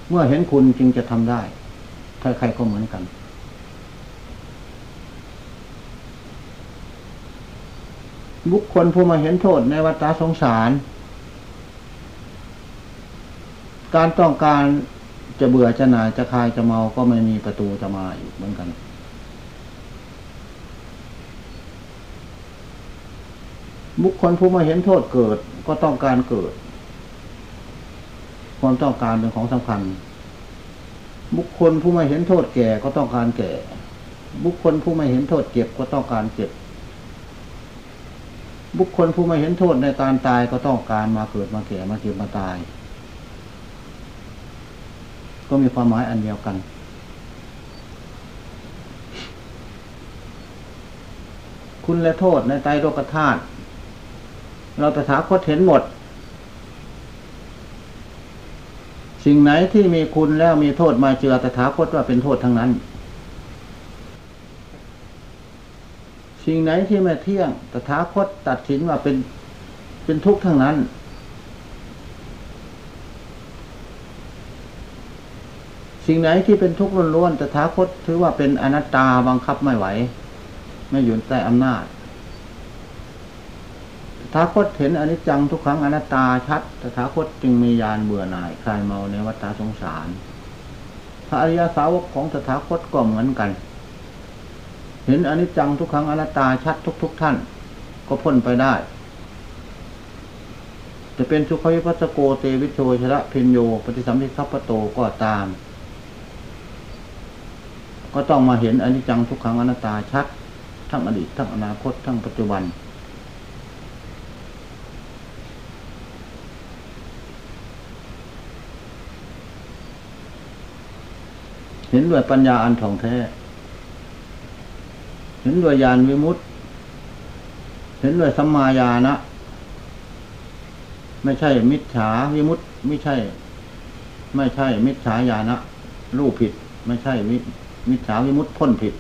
เมื่อเห็นคุณจึงจะทำได้ใครๆก็เหมือนกัน บุคคลผู้มาเห็นโทษในวัฏสงสาร การต้องการจะเบื่อจะหน่ายจะคลายจะเมาก็ไม่มีประตูจะมาอีกเหมือนกัน บุคคลผู้มาเห็นโทษเกิดก็ต้องการเกิด ความต้องการเป็นของสำคัญ บุคคลผู้ม่เห็นโทษแก่ก็ต้องการแก่ บุคคลผู้ม่เห็นโทษเจ็บก็ต้องการเจ็บ บุคคลผู้ม่เห็นโทษในการตายก็ต้องการมาเกิดมาแก่มาเจ็บมาตาย ก็มีความหมายอันเดียวกันคุณและโทษในไตรโลกธาตุ เราตถาคตเห็นหมด สิ่งไหนที่มีคุณแล้วมีโทษมาเจือตถาคตว่าเป็นโทษทั้งนั้น สิ่งไหนที่ไม่เที่ยงตถาคตตัดสินว่าเป็นเป็นทุกข์ทั้งนั้น สิ่งไหนที่เป็นทุกข์ล้วนๆตถาคตถือว่าเป็นอนัตตาบังคับไม่ไหว ไม่อยู่ใต้อำนาจ ถาคตเห็นอนิจจังทุกครั้งอนัตตาชัดตถาคตจึงมียานเบื่อหน่ายคลายเมาในวัฏสงสาร พระอริยสาวกของตถาคตก็เหมือนกัน เห็นอนิจจังทุกครั้งอนัตตาชัดทุกๆทท่าน ก็พ้นไปได้ จะเป็นสุขวิปัสสโกเตวิโชชระพินโยปฏิสัมพิทัพโตก็ตาม ก็ต้องมาเห็นอนิจจังทุกครั้งอนัตตาชัด ทั้งอดีตทั้งอนาคตทั้งปัจจุบัน เห็นด้วยปัญญาอันท่องแท้ เห็นด้วยญาณวิมุตติ เห็นด้วยสัมมาญาณะไม่ใช่มิจฉาวิมุตติ ไม่ใช่ ไม่ใช่ มิจฉาญาณะรูปผิด ไม่ใช่มิมิจฉาวิมุตติพ้นผิด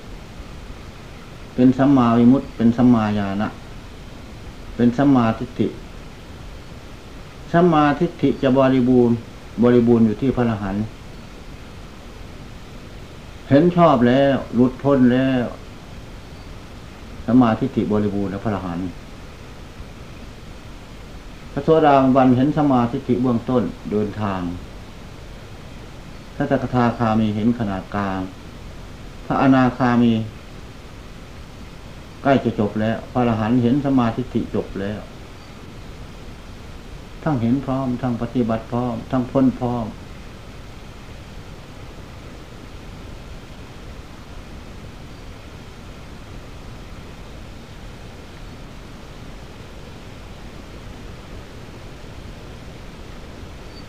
เป็นสัมมาวิมุตติ เป็นสัมมาญาณะเป็นสัมมาทิฏฐิสัมมาทิฏฐิจะบริบูรณ์ บริบูรณ์อยู่ที่พระอรหันต์ เห็นชอบแล้วหลุดพ้นแล้วสมาธิิบริบูรณ์และพระอรหันต์พระโสดาบันเห็นสมาธิิเบื้องต้นเดินทางพระตถาคามีเห็นขนาดกลาง พระอนาคามี ใกล้จะจบแล้ว พระอรหันต์เห็นสมาธิิจบแล้ว ทั้งเห็นพร้อม ทั้งปฏิบัติพร้อม ทั้งพ้นพร้อม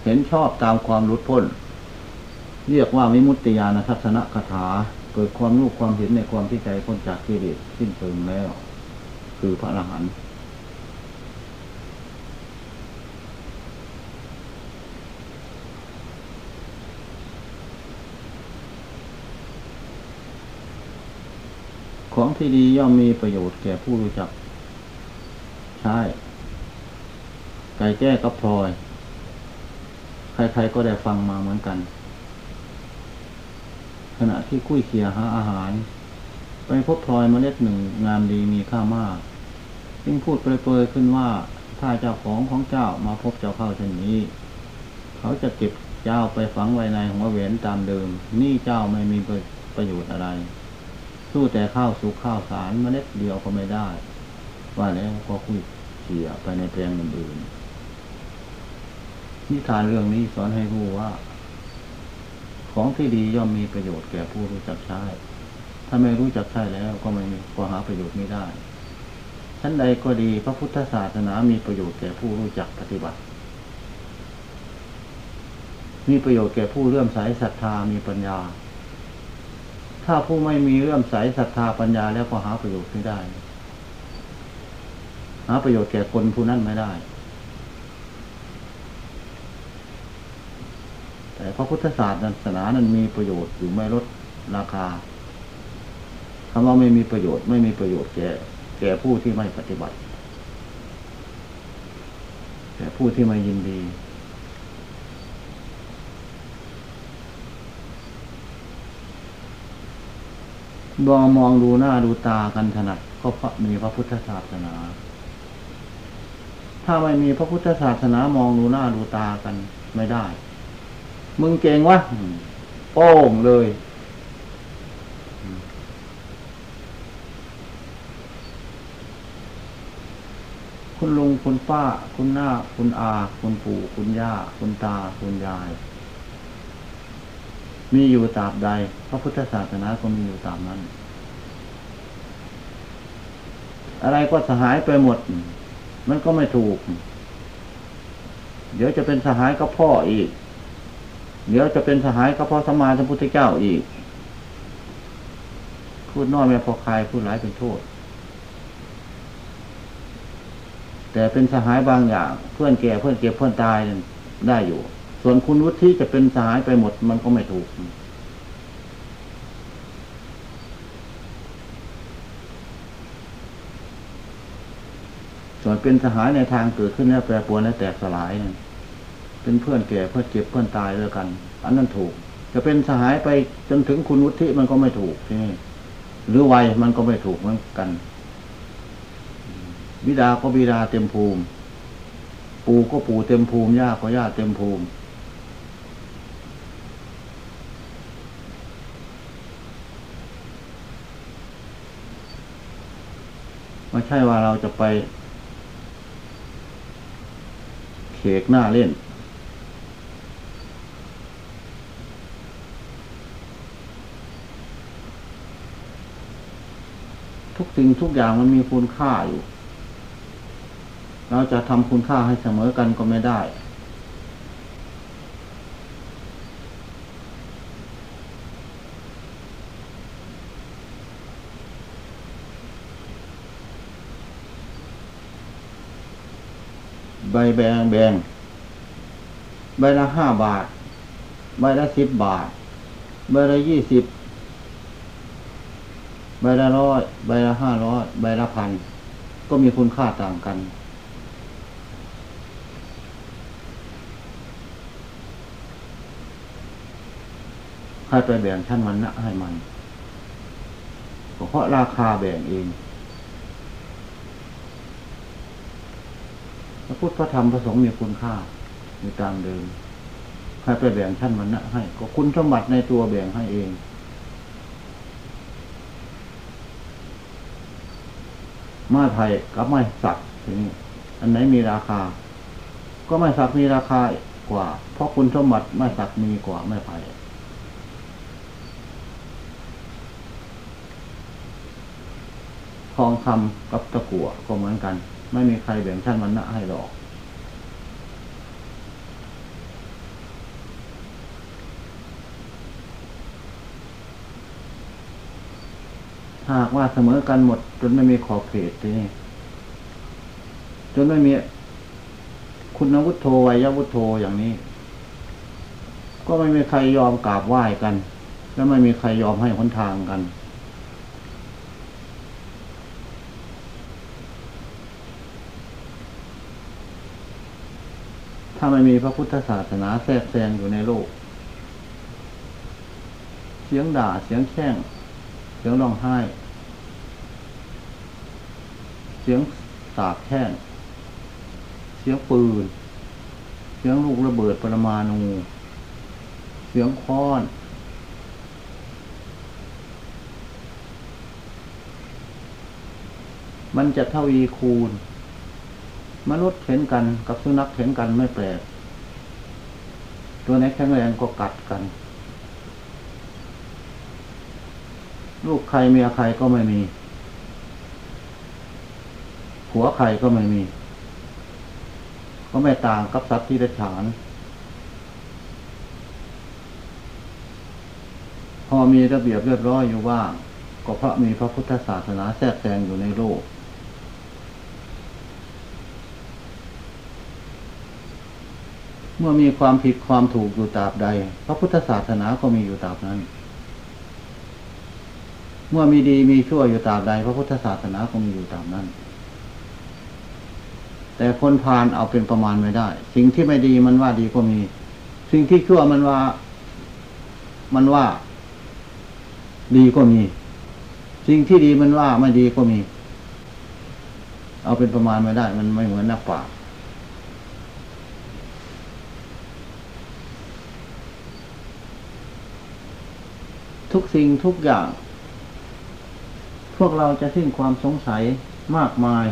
ห็นชอบตามความรุดพ้น เรียกว่าวิมุตติญาณทัศนคาถา เกิดความรู้ความเห็นในความที่ใจพ้นจากกิเลสสิ้นเชิงแล้ว คือพระอรหันต์ของที่ดีย่อมมีประโยชน์แก่ผู้รู้จัก ใช่ ไก่แก้กับพลอย ใครๆก็ได้ฟังมาเหมือนกัน ขณะที่กุ้ยเคียหาอาหาร ไปพบพลอยเมล็ดหนึ่งงามดีมีค่ามากจึงพูดเปรยๆขึ้นว่าถ้าเจ้าของของเจ้ามาพบเจ้าเข้าเช่นนี้ เขาจะเก็บเจ้าไปฝังไว้ในหัวเหวนตามเดิม นี่เจ้าไม่มีประโยชน์อะไร สู้แต่ข้าวสุกข้าวสารเมล็ดเดียวก็ไม่ได้ ว่าแล้วก็คุยเขี่ยไปในแปลงอื่นๆ นิทานเรื่องนี้สอนให้รู้ว่า ของที่ดีย่อมมีประโยชน์แก่ผู้รู้จักใช้ ถ้าไม่รู้จักใช้แล้วก็ไม่มีก็หาประโยชน์ไม่ได้ชั้นใดก็ดีพระพุทธศาสนามีประโยชน์แก่ผู้รู้จักปฏิบัติ มีประโยชน์แก่ผู้เลื่อมใสศรัทธามีปัญญา ถ้าถ้าผู้ไม่มีเลื่อมใสศรัทธาปัญญาแล้วก็หาประโยชน์ไม่ได้ หาประโยชน์แก่คนผู้นั้นไม่ได้ แต่พ ระพุทธศาสนานั้นมีประโยชน์อยู่ไม่ลดราคาคำว่าไม่มีประโยชน์ ไม่มีประโยชน์แก่แก่ผู้ที่ไม่ปฏิบัติแก่ผู้ที่ไม่ยินดีมองมองดูหน้าดูตากันถนัดก็เพราะมีพระพุทธศาสนา ถ้าไม่มีพระพุทธศาสนามองดูหน้าดูตากันไม่ได้ มึงเก่งวะโป้งเลย คุณลุงคุณป้า คุณหน้า คุณอา คุณปู่คุณย่า คุณตา คุณยาย มีอยู่ตราบใด พระพุทธศาสนาก็มีอยู่ตามนั้น อะไรก็สหายไปหมด มันก็ไม่ถูก เดี๋ยวจะเป็นสหายกับพ่ออีก เดี๋ยวจะเป็นสหายกับพ่อสมมาสัมพุทธเจ้าอีก พูดน้อยไม่พอใครพูดหลายเป็นโทษ แต่เป็นสหายบางอย่าง เพื่อนแก่เพื่อนเก็บเพื่อนตายได้อยู่ ส่วนคุณวุฒิจะเป็นสหายไปหมดมันก็ไม่ถูกส่วนเป็นสหายในทางเกิดขึ้นแล้วแปรปรวนและแตกสลายนั่น เป็นเพื่อนแก่เพื่อนเจ็บเพื่อนตายด้วยกัน อันนั้นถูก จะเป็นสหายไปจนถึงคุณวุฒิมันก็ไม่ถูกที่นี่หรือวัยมันก็ไม่ถูกเหมือนกันบิดาก็บิดาเต็มภูมิ ปู่ก็ปู่เต็มภูมิย่าก็ย่าเต็มภูมิไม่ใช่ว่าเราจะไปเขกหน้าเล่น ทุกสิ่งทุกอย่างมันมีคุณค่าอยู่ เราจะทำคุณค่าให้เสมอกันก็ไม่ได้ ใบแบงแบงใบละห้าบาท ใบละสิบบาท ใบละยี่สิบ ใบละร้อยใบละห้าร้อยใบละพันก็มีคุณค่าต่างกันใครไปแบ่งชั้นมันนะให้มันเพราะราคาแบ่งเองพระพุทธพระธรรมพระสงฆ์มีคุณค่าในตามเดิม ใครไปแบ่งชั้นมันนะให้ ก็คุณสมบัติในตัวแบ่งให้เอง ไม้ไผ่กับไม้สักทีนี้อันไหนมีราคา ก็ไม้สักมีราคากว่า เพราะคุณสมบัติไม้สักมีกว่าไม้ไผ่ทองคำกับตะกั่วก็เหมือนกัน ไม่มีใครแบ่งชั้นมันณะให้หรอก หากว่าเสมอกันหมด จนไม่มีขอบเขตทีนี่จนไม่มีคุณวุฒโธวัยวุฒโธอย่างนี้ ก็ไม่มีใครยอมกราบไหว้กัน และไม่มีใครยอมให้หนทางกัน ถ้าไม่มีพระพุทธศาสนาแทรกแซงอยู่ในโลก เสียงด่าเสียงแช่ง เสียงร้องไห้ เสียงสาบแช่งเสียงปืน เสียงลูกระเบิดปรมาณู เสียงค้อน มันจะเท่าวีคูณ มนุษย์เห็นกันกับสุนัขเห็นกันไม่แปลก ตัวไหนแข็งแรงก็กัดกัน ลูกใครเมียใครก็ไม่มีผัวใครก็ไม่มี ก็ไม่ต่างกับสัตว์ที่เดรัจฉานพอมีระเบียบเรียบร้อยอยู่ว่างก็เพราะมีพระพุทธศาสนาแทรกแซงอยู่ในโลก เมื่อมีความผิดความถูกอยู่ตราบใด พระพุทธศาสนาก็มีอยู่ตราบนั้น เมื่อมีดีมีชั่วอยู่ตราบใด พระพุทธศาสนาก็มีอยู่ตาบนั้น แต่คนพาลเอาเป็นประมาณไม่ได้ สิ่งที่ไม่ดีมันว่าดีก็มี สิ่งที่ชั่วมันว่า มันว่า ดีก็มี สิ่งที่ดีมันว่าไม่ดีก็มี เอาเป็นประมาณไม่ได้ มันไม่เหมือนนักปราทุกสิ่งทุกอย่าง พวกเราจะสิ้นความสงสัยมากมาย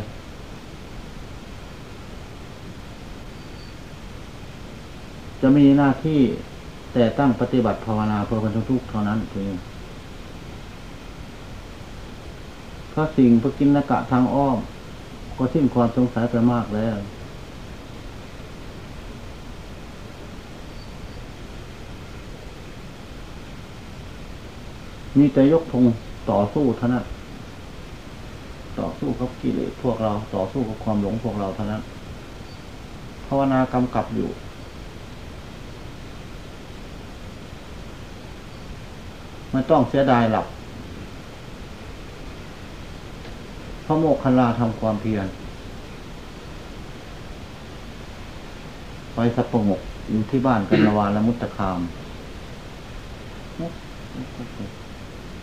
จะมีหน้าที่แต่ตั้งปฏิบัติภาวนาเพื่อคนทุกข์เท่านั้นเองเพราะสิ่งพกินกะทางอ้อม ก็สิ้นความสงสัยไปมากแล้ว มีแต่ยกธงต่อสู้เท่านั้น ต่อสู้กับกิเลสพวกเราต่อสู้กับความหลงพวกเราเท่านั้นภาวนากำกับอยู่ ไม่ต้องเสียดายหลับพระโมกขันลาทำความเพียรไปสัปงกอยู่ที่บ้านกันนวานและมุตตะคาม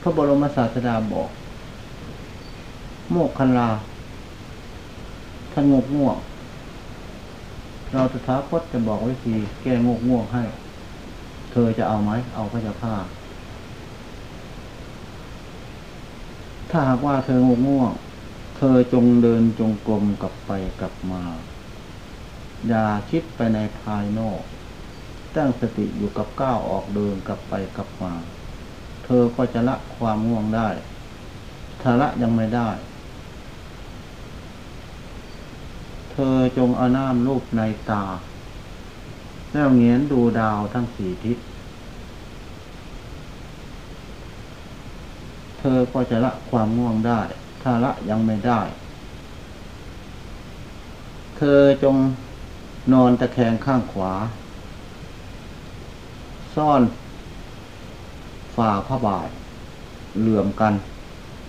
พระบรมศาสดาบอก โมกขันลา ท่านงกง่วง เราตถาคตจะบอกวิธี แก้งกง่วงให้ เธอจะเอาไหม เอาพระเจ้าข้าถ้าหากว่าเธองกง่วง เธอจงเดินจงกรมกลับไปกลับมา อย่าคิดไปในภายนอก ตั้งสติอยู่กับก้าวออกเดินกลับไปกลับมา เธอก็จะละความง่วงได้ถ้าละยังไม่ได้ เธอจงเอาน้ำลูบในตา แล้วเงียนดูดาวทั้งสี่ทิศ เธอก็จะละความง่วงได้ ถ้าละยังไม่ได้ เธอจงนอนตะแคงข้างขวา ซ่อนฝ่าพระบาท เหลื่อมกัน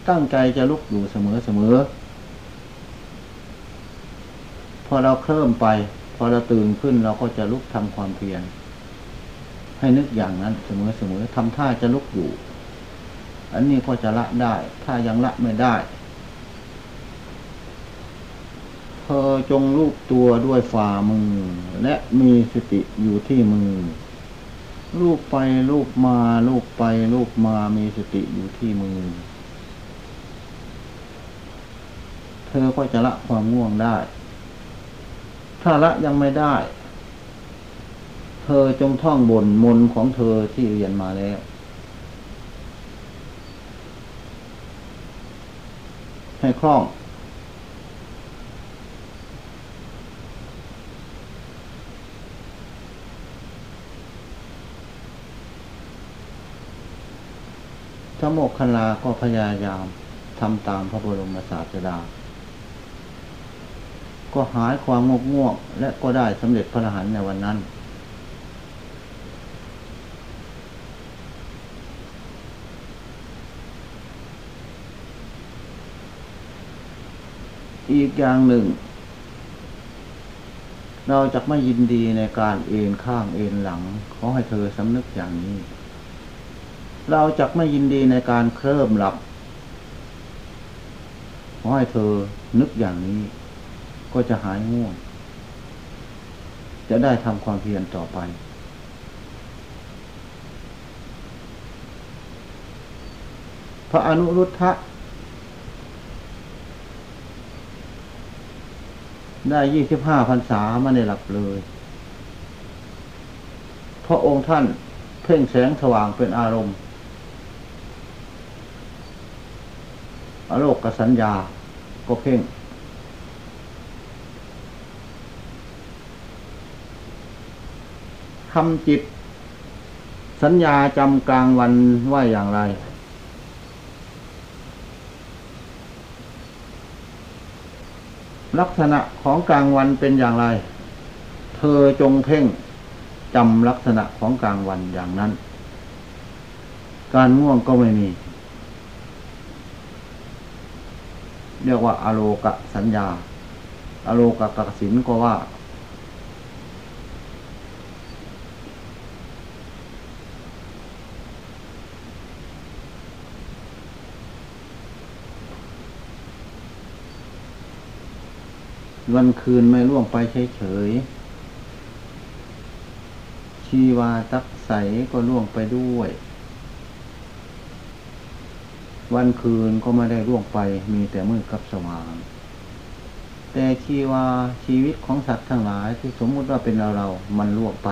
ตั้งใจจะลุกอยู่เสมอเสมอ พอเราเคลื่อนไป พอเราตื่นขึ้นเราก็จะลุกทำความเพียรให้นึกอย่างนั้นเสมอเสมอทำท่าจะลุกอยู่ อันนี้ก็จะละได้ ถ้ายังละไม่ได้เธอจงลูบตัวด้วยฝ่ามือ และมีสติอยู่ที่มือ ลูบไปลูบมาลูบไปลูบมามีสติอยู่ที่มือ เธอก็จะละความง่วงได้ ถ้าละยังไม่ได้ เธอจงท่องบนมนของเธอที่เรียนมาแล้ว ให้คล่อง พระโมกขลาก็พยายามทำตามพระบรมศาสดา ก็หายความงกง่วงและก็ได้สำเร็จพระอรหันต์ในวันนั้น อีกอย่างหนึ่ง เราจะไม่ยินดีในการเอ็นข้างเอ็นหลัง ขอให้เธอสำนึกอย่างนี้ เราจะไม่ยินดีในการเคลิ้มหลับขอให้เธอนึกอย่างนี้ ก็จะหายง่วง จะได้ทำความเพียรต่อไป พระอนุรุทธะได้ยี่สิบห้าพรรษาม่ได้หลับเลย พระองค์ท่านเพ่งแสงสว่างเป็นอารมณ์อโลกกสัญญาก็เพ่ง ทำจิต สัญญาจำกลางวันว่าอย่างไร ลักษณะของกลางวันเป็นอย่างไร เธอจงเพ่งจำลักษณะของกลางวันอย่างนั้น การง่วงก็ไม่มี เรียกว่าอโลกะสัญญา อโลกะกสินก็ว่า วันคืนไม่ล่วงไปเฉยๆ ชีวาตักใสก็ล่วงไปด้วย วันคืนก็ไม่ได้ล่วงไป มีแต่มืดกับสว่าง แต่ชีวาชีวิตของสัตว์ทั้งหลายที่สมมุติว่าเป็นเราเรา มันล่วงไป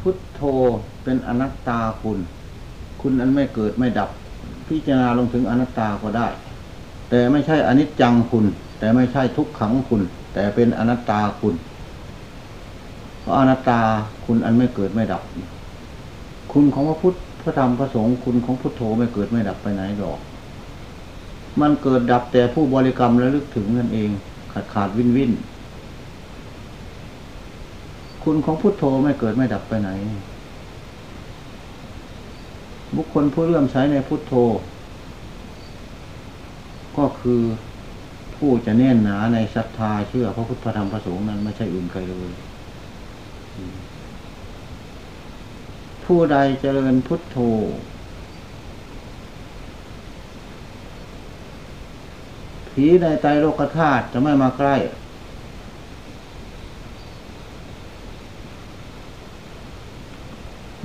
พุทโธเป็นอนัตตาคุณ คุณอันไม่เกิดไม่ดับ พิจารณาลงถึงอนัตตาก็ได้ แต่ไม่ใช่อนิจจังคุณ แต่ไม่ใช่ทุกขังคุณ แต่เป็นอนัตตาคุณ เพราะอนัตตาคุณอันไม่เกิดไม่ดับ คุณของพระพุทธพระธรรมพระสงฆ์คุณของพุทโธไม่เกิดไม่ดับไปไหนดอก มันเกิดดับแต่ผู้บริกรรมและลึกถึงนั่นเอง ขาดขาดวินวินคุณของพุทโธไม่เกิดไม่ดับไปไหน บุคคลผู้เลื่อมใช้ในพุทโธ ก็คือผู้จะแน่นหนาในศรัทธาเชื่อพระพุทธธรรมพระสงฆ์นั้นไม่ใช่อื่นไกลเลย ผู้ใดเจริญพุทโธ ผีในไตรโลกธาตุจะไม่มาใกล้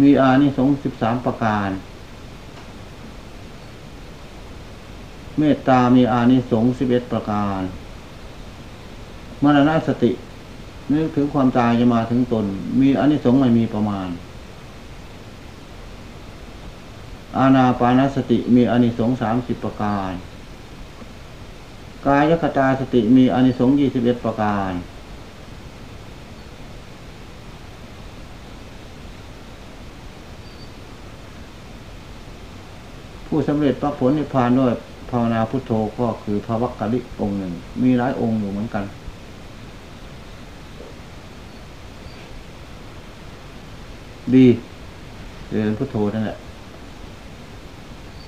มีอานิสงส์สิบสามประการ เมตตามีอานิสงส์สิบเอ็ดประการมรณสตินึกถึงความตายจะมาถึงตน มีอานิสงส์ไม่มีประมาณ อาณาปานสติมีอานิสงส์สามสิบประการ กายคตาสติมีอานิสงส์ยี่สิบเอ็ดประการผู้สำเร็จพระผลนิพพานด้วย ภาวนาพุทโธก็คือพระวักกะลิองค์หนึ่ง มีหลายองค์อยู่เหมือนกัน ดีเดินพุทโธนั่นแหละ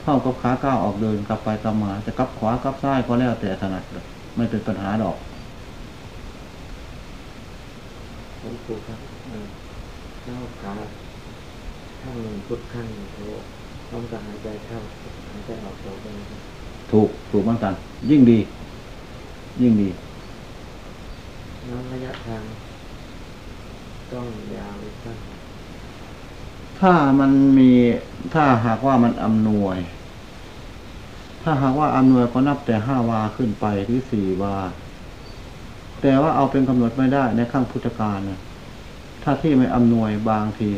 เข้ากับขาก้าวออกเดินกลับไปกลับมาจะกลับขวากลับซ้ายก็แล้วแต่ถนัดเลยไม่เป็นปัญหาดอกหลวงปู่ครับเอ่อเจ้าขาข้างหนึ่งพุทธข้างหนึ่งโธพร้อมกับหายใจเข้าหายใจออกโธไปนะครับ ถูกถูกเหมือนกัน ยิ่งดี ยิ่งดีแล้วระยะทาง ต้องยาวหรือสั้นถ้ามันมีถ้าหากว่ามันอำนวย ถ้าหากว่าอำนวยก็นับแต่ห้าวาขึ้นไปหรือสี่วา แต่ว่าเอาเป็นกำหนดไม่ได้ในขั้งพุทธการนะถ้าที่ไม่อำนวยบางที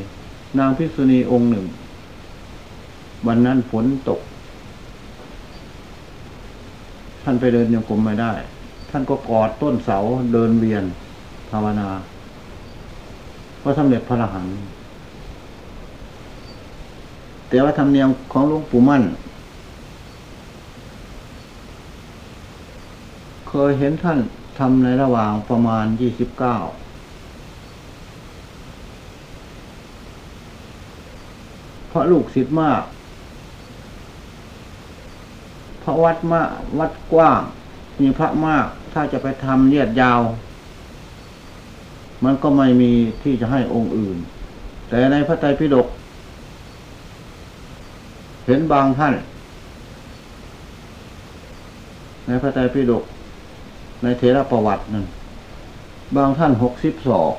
นางพิกษุณีองค์หนึ่ง วันนั้นฝนตก ท่านไปเดินยังกรมไม่ได้ ท่านก็กอดต้นเสาเดินเวียนภาวนา ก็สำเร็จพระอรหันต์แต่ว่าธรรมเนียมของหลวงปู่มั่น เคยเห็นท่านทำในระหว่างประมาณยี่สิบเก้าเพราะลูกศิษย์มาก เพราะวัดมากวัดกว้าง มีพระมาก ถ้าจะไปทำเลียดยาว มันก็ไม่มีที่จะให้องค์อื่น แต่ในพระไตรปิฎกเห็นบางท่าน ในพระไตรปิฎกในเทระประวัตินั่นบางท่านหกสิบศอก